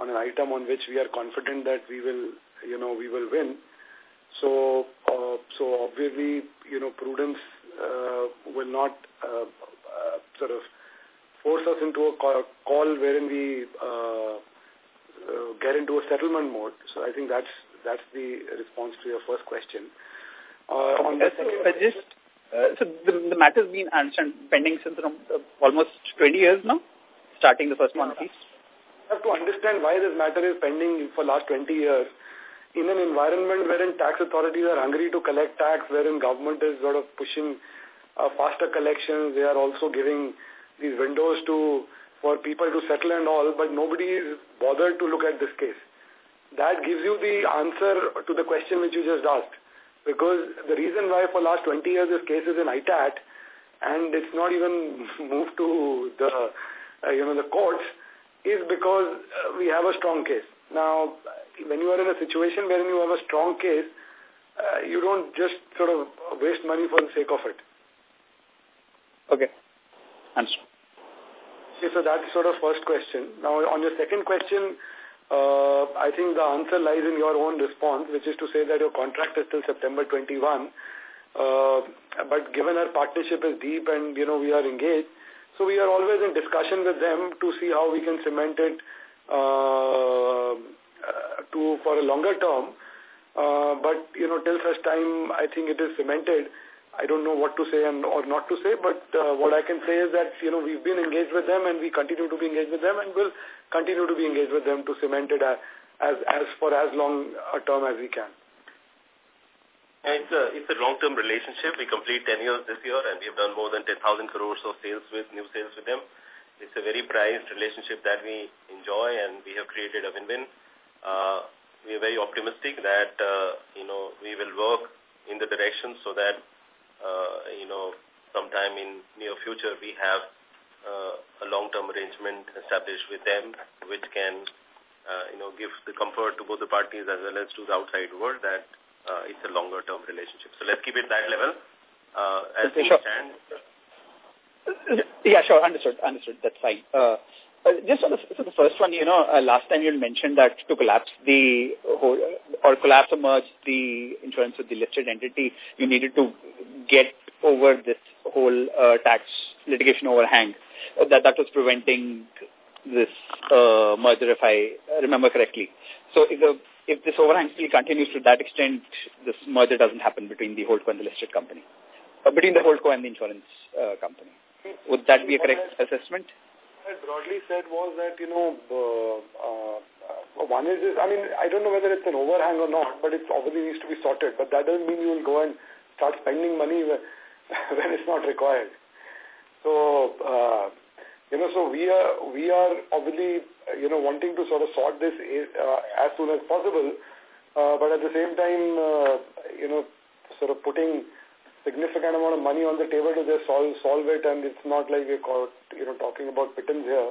on an item on which we are confident that we will, you know, we will win. So, uh, so obviously, you know, prudence uh, will not uh, uh, sort of force us into a call wherein we uh, uh, get into a settlement mode. So I think that's that's the response to your first question. Uh, on the second uh, just, uh, so the, the matter has been answered, pending since uh, almost 20 years now, starting the first one have to understand why this matter is pending for last 20 years in an environment wherein tax authorities are hungry to collect tax, wherein government is sort of pushing uh, faster collections, they are also giving these windows to for people to settle and all, but nobody is bothered to look at this case. That gives you the answer to the question which you just asked. Because the reason why for last 20 years this case is in ITAT and it's not even moved to the, uh, you know, the courts is because uh, we have a strong case. Now, when you are in a situation wherein you have a strong case, uh, you don't just sort of waste money for the sake of it. Okay. Answer. Okay, so that's sort of first question. Now, on your second question, uh, I think the answer lies in your own response, which is to say that your contract is till September 21. Uh, but given our partnership is deep and, you know, we are engaged, so we are always in discussion with them to see how we can cement it uh, to for a longer term. Uh, but, you know, till such time, I think it is cemented. I don't know what to say and or not to say, but uh, what I can say is that, you know, we've been engaged with them and we continue to be engaged with them and will continue to be engaged with them to cement it as, as, as for as long a term as we can. It's a, it's a long-term relationship. We complete 10 years this year and we have done more than 10,000 crores of sales with, new sales with them. It's a very prized relationship that we enjoy and we have created a win-win. Uh, we are very optimistic that, uh, you know, we will work in the direction so that, uh, you know, sometime in near future we have uh, a long-term arrangement established with them, which can, uh, you know, give the comfort to both the parties as well as to the outside world that uh, it's a longer-term relationship. So let's keep it that level uh, as we sure. stand. Yeah, sure. Understood. Understood. That's fine. Uh, uh, just on the, so the first one, you know, uh, last time you mentioned that to collapse the whole, or collapse or merge the insurance with the listed entity, you needed to get over this whole uh, tax litigation overhang that that was preventing this uh, merger, if I remember correctly. So if the if this overhang still continues to that extent, this merger doesn't happen between the holdco and the listed company, uh, between the holdco and the insurance uh, company. Would that be a correct assessment? I broadly said was that, you know, uh, uh, one is this, I mean, I don't know whether it's an overhang or not, but it obviously needs to be sorted. But that doesn't mean you will go and start spending money when, when it's not required. So, uh, you know, so we are, we are obviously, you know, wanting to sort of sort this uh, as soon as possible, uh, but at the same time, uh, you know, sort of putting significant amount of money on the table to just solve, solve it, and it's not like we're, you know, talking about pittance here,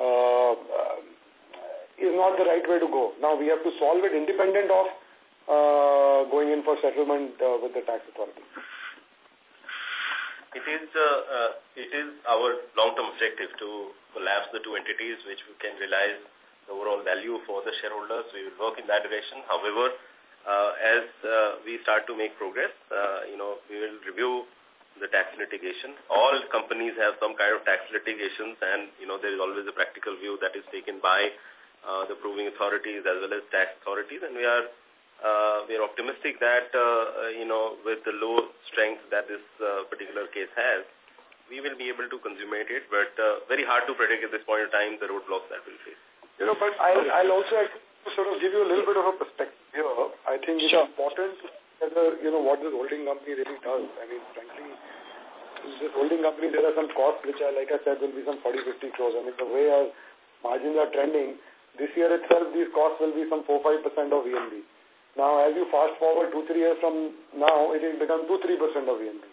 uh, uh, is not the right way to go. Now, we have to solve it independent of uh, going in for settlement uh, with the tax authority. It is, uh, it is our long-term objective to collapse the two entities which we can realize the overall value for the shareholders. We will work in that direction. However, uh, as uh, we start to make progress, uh, you know, we will review the tax litigation. All companies have some kind of tax litigations and, you know, there is always a practical view that is taken by uh, the proving authorities as well as tax authorities and we are uh, we are optimistic that, uh, you know, with the low strength that this uh, particular case has, we will be able to consummate it, but uh, very hard to predict at this point in time the roadblocks that we'll face. You know, but I'll, I'll also sort of give you a little bit of a perspective here. I think it's sure. important whether, you know, what this holding company really does. I mean, frankly, this holding company, there are some costs which are, like I said, will be some 40, 50 crores. I mean, the way our margins are trending, this year itself, these costs will be some 4-5% of VNB. Now, as you fast forward two, three years from now, it will become 2-3% of VNB.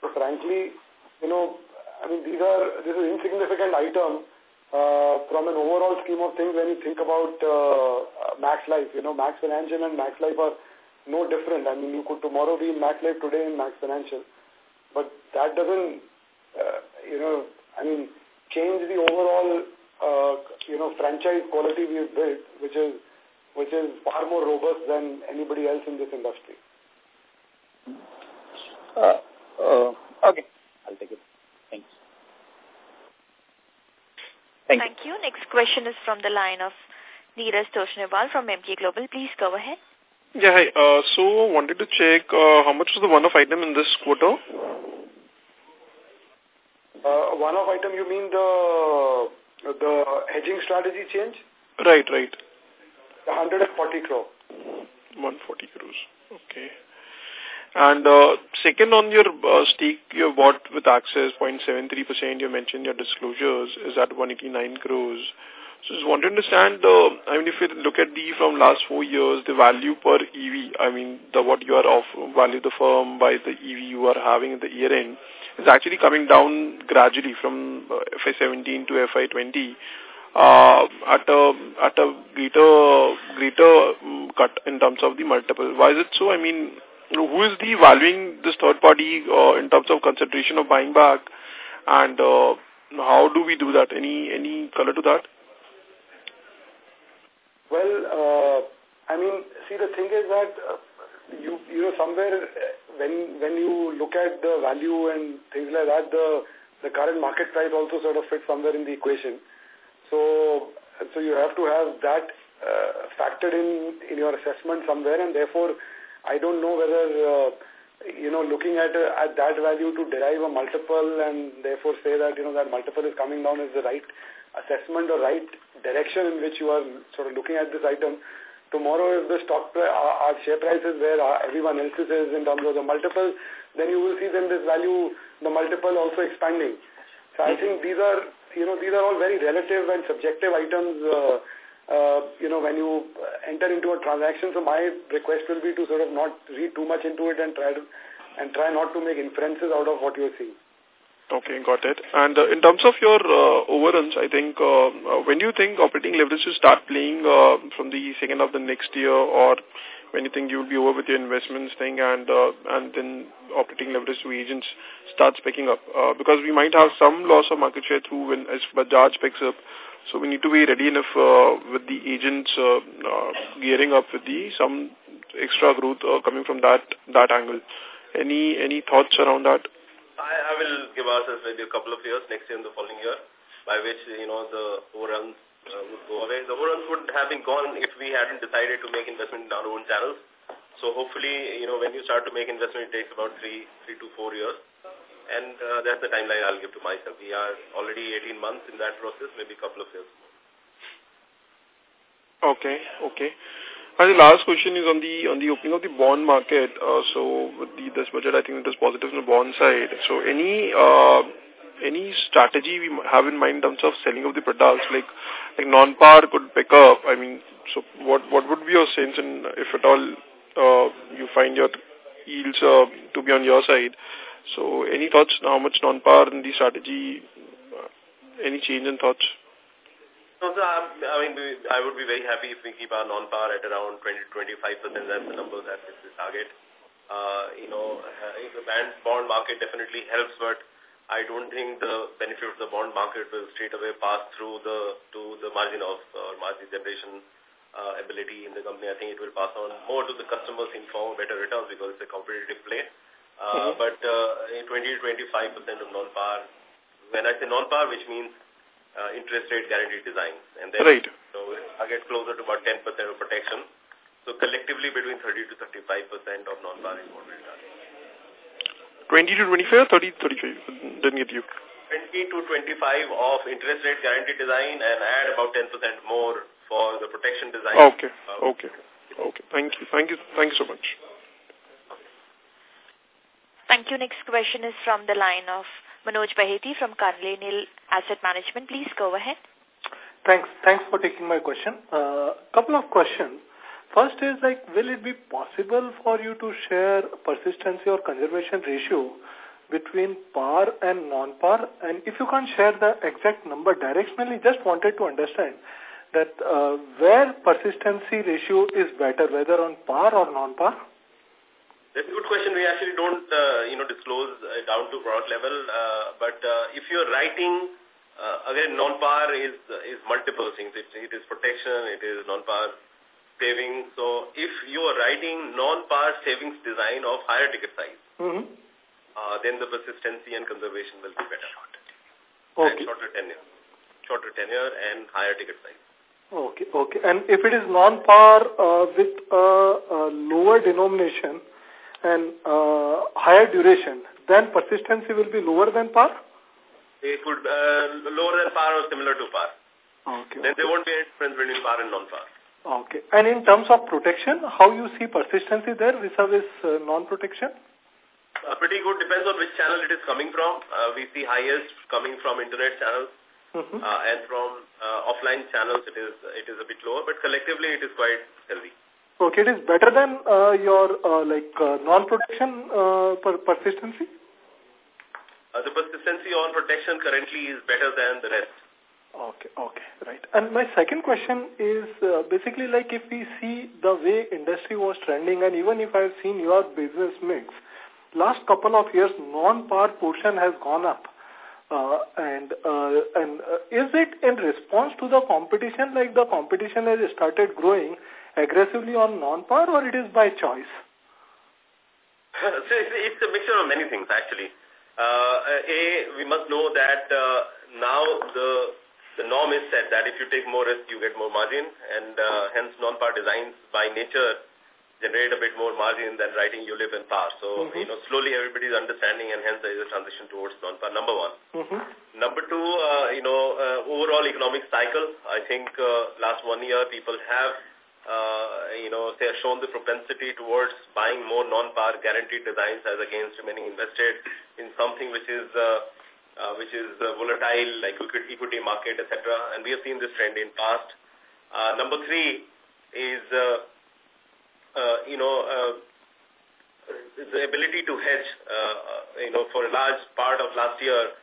So, frankly, you know, I mean, these are, this is insignificant item uh, from an overall scheme of things when you think about uh, Max Life. You know, Max Financial and Max Life are no different. I mean, you could tomorrow be in Max Life, today in Max Financial. But that doesn't, uh, you know, I mean, change the overall, uh, you know, franchise quality we've built, which is which is far more robust than anybody else in this industry. Uh, uh, okay, I'll take it. Thanks. Thank, Thank you. you. Next question is from the line of Neeraj Toshniwal from Emkay Global. Please go ahead. Yeah, hi. Uh, so wanted to check uh, how much was the one-off item in this quarter? Uh, one-off item, you mean the the hedging strategy change? Right, right. 140 crore. 140 crores. Okay. And uh, second, on your uh, stake you bought with Axis, 0.73%, you mentioned your disclosures is at 189 crores. So just want to understand, uh, I mean, if you look at the from last four years, the value per EV, I mean, the what you are off value the firm by the EV you are having at the year end, is actually coming down gradually from uh, FY17 to FY20 uh, at a at a greater greater um, cut in terms of the multiple. Why is it so? I mean, who is the valuing this third party uh, in terms of consideration of buying back, and uh, how do we do that? Any any color to that? Well, uh, I mean, see, the thing is that uh, you you know somewhere uh, when when you look at the value and things like that, the the current market price also sort of fits somewhere in the equation. So so you have to have that uh, factored in in your assessment somewhere, and therefore, I don't know whether. Uh, you know, looking at uh, at that value to derive a multiple and therefore say that, you know, that multiple is coming down is the right assessment or right direction in which you are sort of looking at this item. Tomorrow, if the stock our, our share price is where everyone else's is in terms of the multiple, then you will see then this value, the multiple also expanding. So I think these are, you know, these are all very relative and subjective items, uh, uh, you know, when you enter into a transaction. So my request will be to sort of not read too much into it and try to, and try not to make inferences out of what you're seeing. Okay, got it. And uh, in terms of your uh, overruns, I think, uh, uh, when do you think operating leverage will start playing uh, from the second of the next year or when you will be over with your investments thing and uh, and then operating leverage to agents starts picking up? Uh, because we might have some loss of market share through when as Bajaj picks up. So we need to be ready enough uh, with the agents uh, uh, gearing up with the some extra growth uh, coming from that that angle. Any any thoughts around that? I, I will give ourselves maybe a couple of years, next year and the following year, by which, you know, the overruns uh, would go away. The overruns would have been gone if we hadn't decided to make investment in our own channels. So hopefully, you know, when you start to make investment, it takes about three, three to four years. And uh, that's the timeline I'll give to myself. We are already 18 months in that process, maybe a couple of years Okay, okay. And the last question is on the on the opening of the bond market. Uh, so with the, this budget, I think it is positive on the bond side. So any uh, any strategy we have in mind in terms of selling of the products, like like non-par could pick up. I mean, so what what would be your sense, and if at all uh, you find your yields uh, to be on your side? So any thoughts? on How much non-par in the strategy? Uh, any change in thoughts? No, so I, mean, I would be very happy if we keep our non-par at around 20-25%. That's the number that is the target. Uh, you know, uh, the bond market definitely helps, but I don't think the benefit of the bond market will straight away pass through the to the margin of uh, margin generation uh, ability in the company. I think it will pass on more to the customers in form of better returns because it's a competitive play. Uh, mm -hmm. But uh, 20-25% of non-par, when I say non-par, which means uh, interest rate guaranteed design. And then right. so I get closer to about 10% of protection. So collectively between 30 to 35% of non-par is what we're 20 to 25 30 35? Didn't get you. 20 to 25 of interest rate guarantee design and add about 10% more for the protection design. Okay, uh, okay, okay. Thank you, thank you, thank you so much. Thank you. Next question is from the line of Manoj Baheti from Carlyle Asset Management. Please go ahead. Thanks. Thanks for taking my question. A uh, couple of questions. First is like, will it be possible for you to share persistency or conservation ratio between par and non-par? And if you can't share the exact number directionally, just wanted to understand that uh, where persistency ratio is better, whether on par or non-par? That's a good question. We actually don't, uh, you know, disclose uh, down to product level. Uh, but uh, if you're writing, uh, again, non-par is is multiple things. It, it is protection, it is non-par savings. So if you are writing non-par savings design of higher ticket size, mm -hmm. uh, then the persistency and conservation will be better. Okay. And shorter tenure. Shorter tenure and higher ticket size. Okay, okay. And if it is non-par uh, with a, a, lower denomination and uh, higher duration, then persistency will be lower than par? It would uh, lower than par or similar to par. Okay. Then there won't be any difference between par and non-par. Okay. And in terms of protection, how you see persistency there vis-a-vis uh, non-protection? Uh, pretty good. Depends on which channel it is coming from. Uh, we see highest coming from internet channels. Mm -hmm. uh, and from uh, offline channels, it is it is a bit lower, but collectively it is quite healthy. Okay, it is better than uh, your uh, like uh, non-protection uh, per persistency. Uh, the persistency on protection currently is better than the rest. Okay, okay, right. And my second question is uh, basically like if we see the way industry was trending and even if I've seen your business mix, last couple of years non-par portion has gone up. Uh, and uh, and uh, is it in response to the competition like the competition has started growing aggressively on non-par or it is by choice? so it's, it's a mixture of many things actually. Uh, a, we must know that uh, now the the norm is set that if you take more risk, you get more margin, and uh, hence non-par designs by nature generate a bit more margin than writing ULIP and par. So, mm -hmm. you know, slowly everybody is understanding and hence there is a transition towards non-par, number one. Mm -hmm. Number two, uh, you know, uh, overall economic cycle, I think uh, last one year people have, uh, you know, they have shown the propensity towards buying more non-par guaranteed designs as against remaining invested in something which is uh, uh, which is uh, volatile like equity market, etc. And we have seen this trend in past. Uh, number three is, uh, uh, you know, uh, the ability to hedge. Uh, you know, for a large part of last year,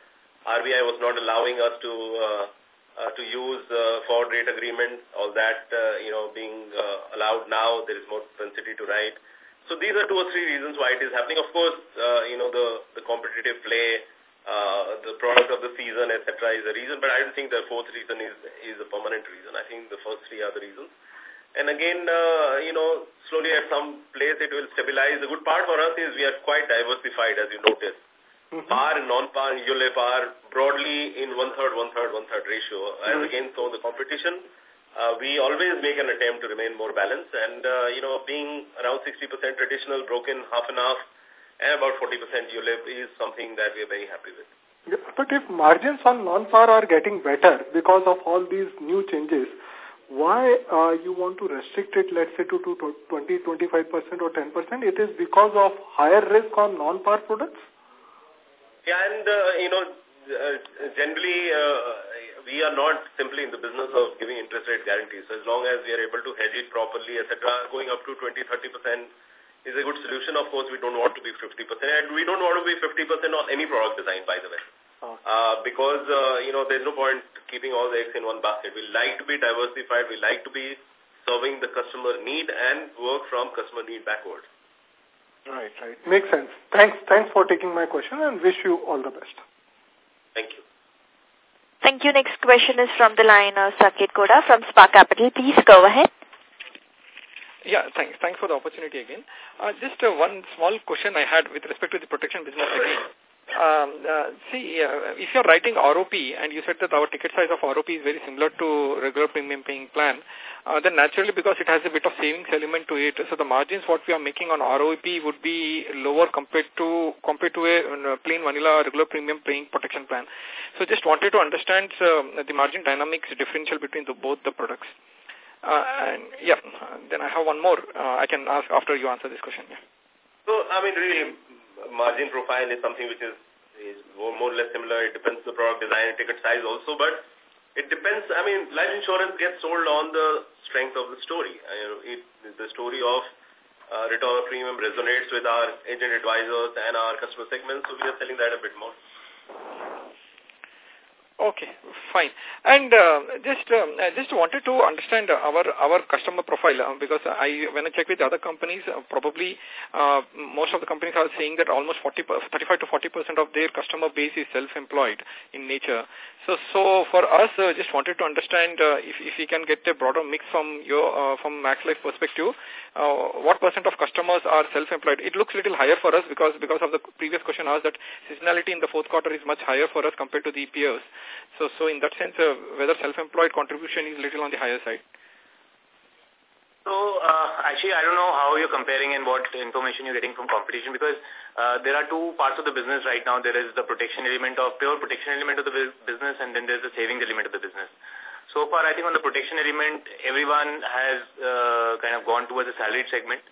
RBI was not allowing us to uh, uh, to use uh, forward rate agreement. All that, uh, you know, being uh, allowed now, there is more propensity to write. So these are two or three reasons why it is happening. Of course, uh, you know, the, the competitive play, uh, the product of the season, etc. is a reason, but I don't think the fourth reason is, is a permanent reason. I think the first three are the reasons. And again, uh, you know, slowly at some place it will stabilize. The good part for us is we are quite diversified, as you notice. Mm -hmm. Par and non-par and ULIP are broadly in one-third, one-third, one-third ratio. Mm -hmm. As again, so the competition, uh, we always make an attempt to remain more balanced. And, uh, you know, being around 60% traditional, broken half and half, and about 40% ULIP is something that we are very happy with. But if margins on non-par are getting better because of all these new changes, why uh, you want to restrict it, let's say, to, to 20, 25% or 10%? It is because of higher risk on non-par products? Yeah, and, uh, you know, uh, generally, uh, we are not simply in the business of giving interest rate guarantees. So as long as we are able to hedge it properly, etc., going up to 20, 30% is a good solution. Of course, we don't want to be 50%. And we don't want to be 50% on any product design, by the way. Oh. Uh, because, uh, you know, there's no point keeping all the eggs in one basket. We like to be diversified. We like to be serving the customer need and work from customer need backwards. Right, right. Makes sense. Thanks, thanks for taking my question and wish you all the best. Thank you. Thank you. Next question is from the line of Saket Godha from Spark Capital. Please go ahead. Yeah, thanks. Thanks for the opportunity again. Uh, just uh, one small question I had with respect to the protection business again. Um, uh, see, uh, if you're writing ROP and you said that our ticket size of ROP is very similar to regular premium paying plan, uh, then naturally because it has a bit of savings element to it, so the margins what we are making on ROP would be lower compared to compared to a, a plain vanilla regular premium paying protection plan. So just wanted to understand uh, the margin dynamics differential between the, both the products. Uh, and yeah, then I have one more. Uh, I can ask after you answer this question. Yeah. So, I mean, really, margin profile is something which is, is more, or less similar. It depends on the product design and ticket size also, but it depends. I mean, life insurance gets sold on the strength of the story. Uh, it, the story of uh, return of premium resonates with our agent advisors and our customer segments, so we are selling that a bit more. Okay, fine. And uh, just um, just wanted to understand our our customer profile uh, because I when I check with other companies, uh, probably uh, most of the companies are saying that almost 40, 35 to 40 percent of their customer base is self-employed in nature. So, so for us, uh, just wanted to understand uh, if if we can get a broader mix from your uh, from Max Life perspective, uh, what percent of customers are self-employed? It looks a little higher for us because because of the previous question asked that seasonality in the fourth quarter is much higher for us compared to the peers. So, so in that sense, uh, whether self-employed contribution is little on the higher side. So, uh, actually, I don't know how you're comparing and what information you're getting from competition because uh, there are two parts of the business right now. There is the protection element of, pure protection element of the business and then there's the savings element of the business. So far, I think on the protection element, everyone has uh, kind of gone towards the salaried segment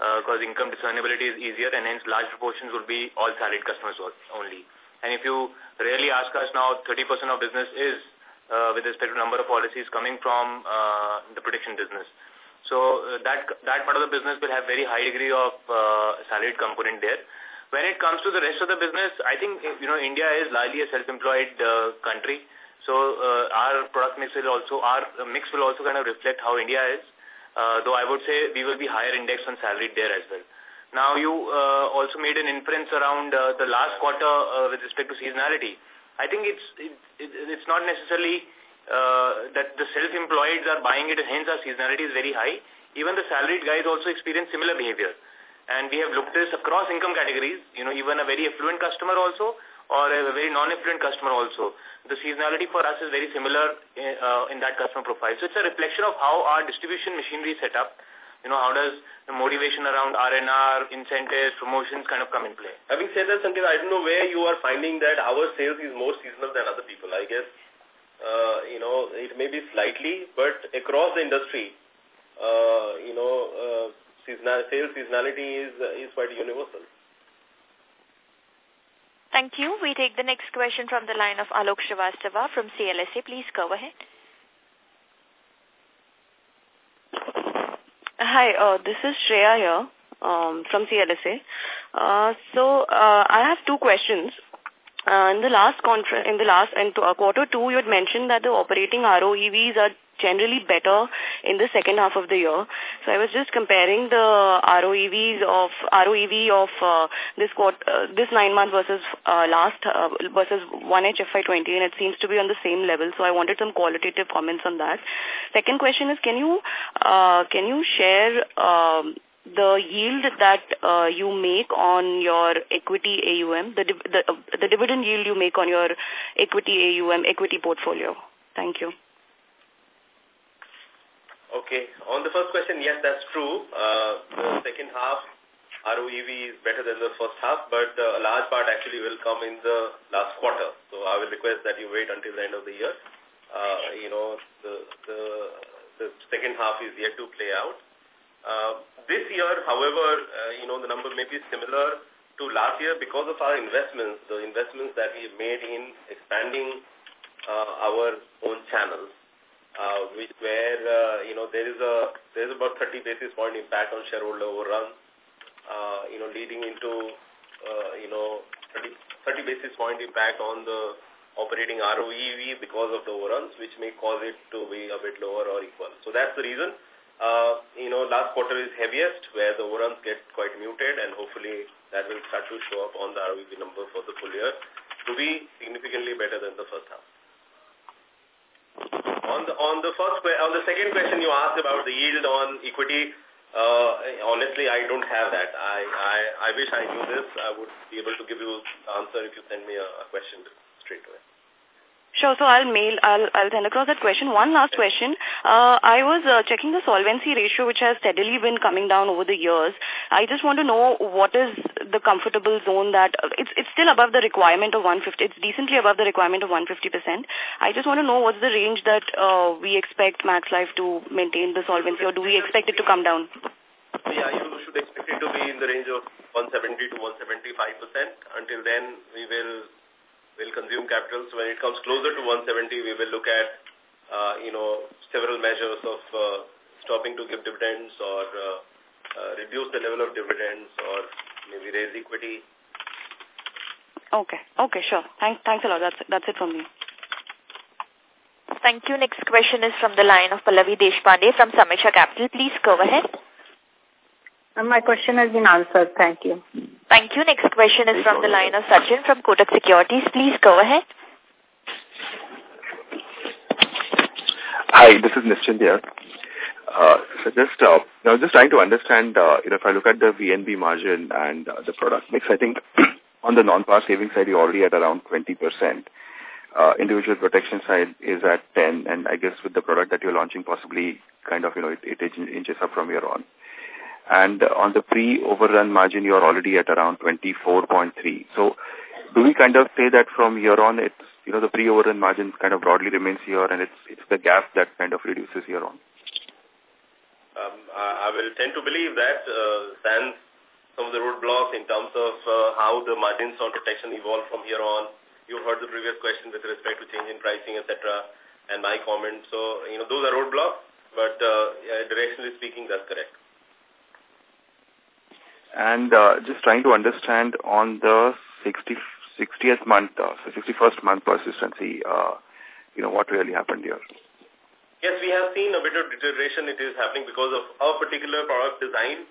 because uh, income discernibility is easier and hence large proportions will be all salaried customers only. And if you really ask us now, 30% of business is uh, with respect to number of policies coming from uh, the protection business. So uh, that that part of the business will have very high degree of uh, salaried component there. When it comes to the rest of the business, I think, you know, India is largely a self-employed uh, country. So uh, our product mix will also, our mix will also kind of reflect how India is. Uh, though I would say we will be higher index on salaried there as well. Now, you uh, also made an inference around uh, the last quarter uh, with respect to seasonality. I think it's it, it, it's not necessarily uh, that the self-employed are buying it and hence our seasonality is very high. Even the salaried guys also experience similar behavior. And we have looked this across income categories, you know, even a very affluent customer also or a very non-affluent customer also. The seasonality for us is very similar uh, in that customer profile. So it's a reflection of how our distribution machinery is set up you know, how does the motivation around R&R, incentives, promotions kind of come in play? Having said that, Sanket, I don't know where you are finding that our sales is more seasonal than other people. I guess, uh, you know, it may be slightly, but across the industry, uh, you know, uh, seasonal, sales seasonality is, uh, is quite universal. Thank you. We take the next question from the line of Alok Srivastava from CLSA. Please go ahead. Hi, uh, this is Shreya here um, from CLSA. Uh, so uh, I have two questions. Uh, in the last contra in the last in uh, quarter two, you had mentioned that the operating ROEVs are generally better in the second half of the year. So I was just comparing the ROEVs of ROEV of uh, this quarter, uh, this nine months versus uh, last uh, versus 1H FY20, and it seems to be on the same level. So I wanted some qualitative comments on that. Second question is, can you uh, can you share? Um, the yield that uh, you make on your equity AUM, the, the, uh, the dividend yield you make on your equity AUM, equity portfolio. Thank you. Okay. On the first question, yes, that's true. Uh, the second half ROEV is better than the first half, but uh, a large part actually will come in the last quarter. So I will request that you wait until the end of the year. Uh, you know, the, the, the second half is yet to play out. Uh, this year, however, uh, you know, the number may be similar to last year because of our investments, the investments that we made in expanding uh, our own channels uh, which where uh, you know there is a there is about 30 basis point impact on shareholder overrun, uh, you know leading into uh, you know 30, 30 basis point impact on the operating ROEV because of the overruns, which may cause it to be a bit lower or equal. So that's the reason. Uh, you know, last quarter is heaviest, where the overruns get quite muted, and hopefully that will start to show up on the ROEV number for the full year to be significantly better than the first half. On the on the first on the second question you asked about the yield on equity, uh, honestly, I don't have that. I, I I wish I knew this. I would be able to give you answer if you send me a, a question straight away. Sure. So I'll mail, I'll, I'll send across that question. One last question. Uh, I was uh, checking the solvency ratio, which has steadily been coming down over the years. I just want to know what is the comfortable zone that uh, it's it's still above the requirement of 150. It's decently above the requirement of 150 percent. I just want to know what's the range that uh, we expect Max Life to maintain the solvency, or do we expect it to come down? Yeah, you should expect it to be in the range of 170 to 175 percent. Until then, we will will consume capital. So when it comes closer to 170, we will look at, uh, you know, several measures of uh, stopping to give dividends or uh, uh, reduce the level of dividends or maybe raise equity. Okay. Okay, sure. Thanks, thanks a lot. That's, that's it from me. Thank you. Next question is from the line of Pallavi Deshpande from Sameeksha Capital. Please go ahead. My question has been answered. Thank you. Thank you. Next question is from the line of Sachin from Kotak Securities. Please go ahead. Hi, this is Nischint here. Uh, so just, uh, I was just trying to understand, uh, you know, if I look at the VNB margin and uh, the product mix, I think on the non-par savings side, you're already at around 20%. Uh, individual protection side is at 10, and I guess with the product that you're launching, possibly kind of, you know, it, it inches up from here on. And on the pre-overrun margin, you're already at around 24.3. So do we kind of say that from here on, it's, you know, the pre-overrun margin kind of broadly remains here and it's, it's the gap that kind of reduces here on? Um, I, will tend to believe that uh, sans some of the roadblocks in terms of uh, how the margins on protection evolve from here on. You heard the previous question with respect to change in pricing, etc., and my comment. So, you know, those are roadblocks, but uh, directionally speaking, that's correct. And uh, just trying to understand on the 60, 60th month, uh, so 61st month persistency, uh, you know, what really happened here? Yes, we have seen a bit of deterioration. It is happening because of our particular product design,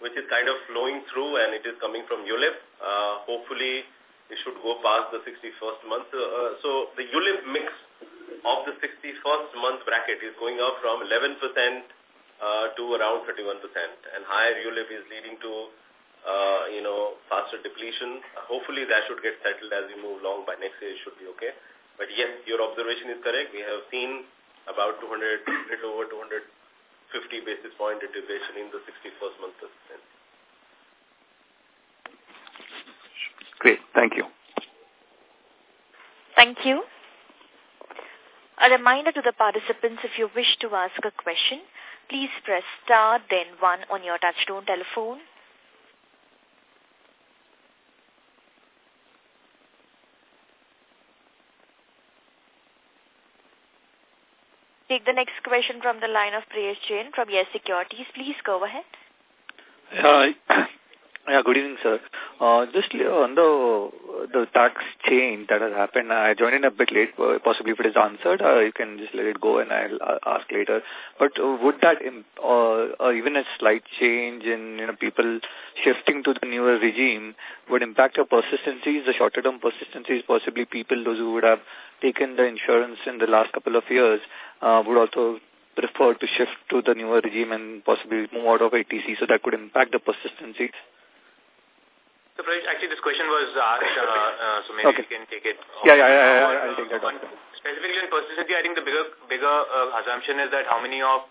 which is kind of flowing through and it is coming from ULIP. Uh, hopefully, it should go past the 61st month. Uh, so the ULIP mix of the 61st month bracket is going up from 11% uh, to around 31%. And higher ULIP is leading to, uh, you know, faster depletion. hopefully that should get settled as we move along. By next year, it should be okay. But yes, your observation is correct. We have seen about 200, little over 250 basis point deterioration in the 61st month. Great. Thank you. Thank you. A reminder to the participants, if you wish to ask a question, please press star then one on your touchtone telephone. Take the next question from the line of Prayesh Jain from Yes Securities. Please go ahead. Uh, yeah, good evening, sir. Uh, just on the the tax change that has happened, I joined in a bit late. Uh, possibly if it is answered, uh, you can just let it go and I'll uh, ask later. But uh, would that, uh, uh, even a slight change in you know people shifting to the newer regime, would impact your persistencies, the shorter-term persistencies, possibly people those who would have taken the insurance in the last couple of years uh, would also prefer to shift to the newer regime and possibly move out of 80C, so that could impact the persistency. So, actually, this question was asked, uh, uh, so maybe okay. we can take it. Yeah, yeah, yeah, yeah, I'll take that. On, specifically in persistency, I think the bigger bigger uh, assumption is that how many of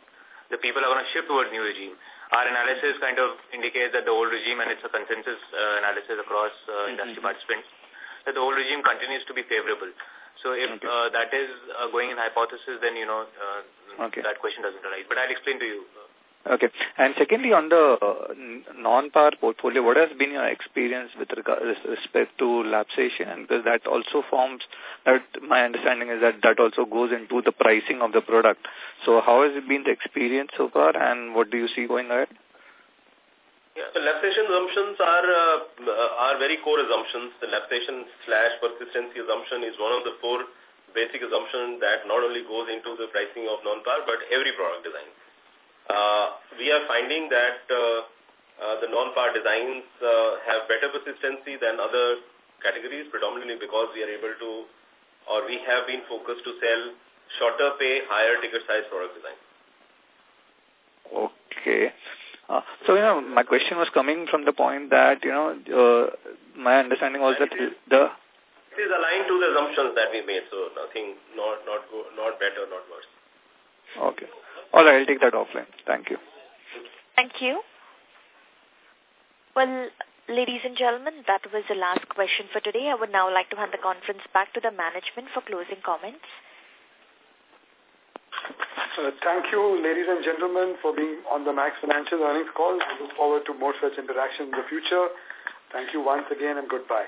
the people are going to shift towards new regime. Our analysis kind of indicates that the old regime, and it's a consensus uh, analysis across uh, industry mm -hmm. participants, that the old regime continues to be favorable. So if okay. uh, that is uh, going in hypothesis, then, you know, uh, okay. that question doesn't arise. But I'll explain to you. Okay. And secondly, on the uh, non-par portfolio, what has been your experience with respect to lapsation? Because that also forms, that my understanding is that that also goes into the pricing of the product. So how has it been the experience so far and what do you see going ahead? Yeah, the lapsation assumptions are uh, are very core assumptions. The lapsation slash persistency assumption is one of the four basic assumptions that not only goes into the pricing of non-par but every product design. Uh, we are finding that uh, uh, the non-par designs uh, have better persistency than other categories, predominantly because we are able to, or we have been focused to sell shorter pay, higher ticket size product design. Okay. Uh, so, you know, my question was coming from the point that, you know, uh, my understanding was that the... It is aligned to the assumptions that we made, so nothing, not, not, go, not better, not worse. Okay. All right, I'll take that offline. Thank you. Thank you. Well, ladies and gentlemen, that was the last question for today. I would now like to hand the conference back to the management for closing comments. Uh, thank you, ladies and gentlemen, for being on the Max Financial earnings call. We look forward to more such interactions in the future. Thank you once again and goodbye.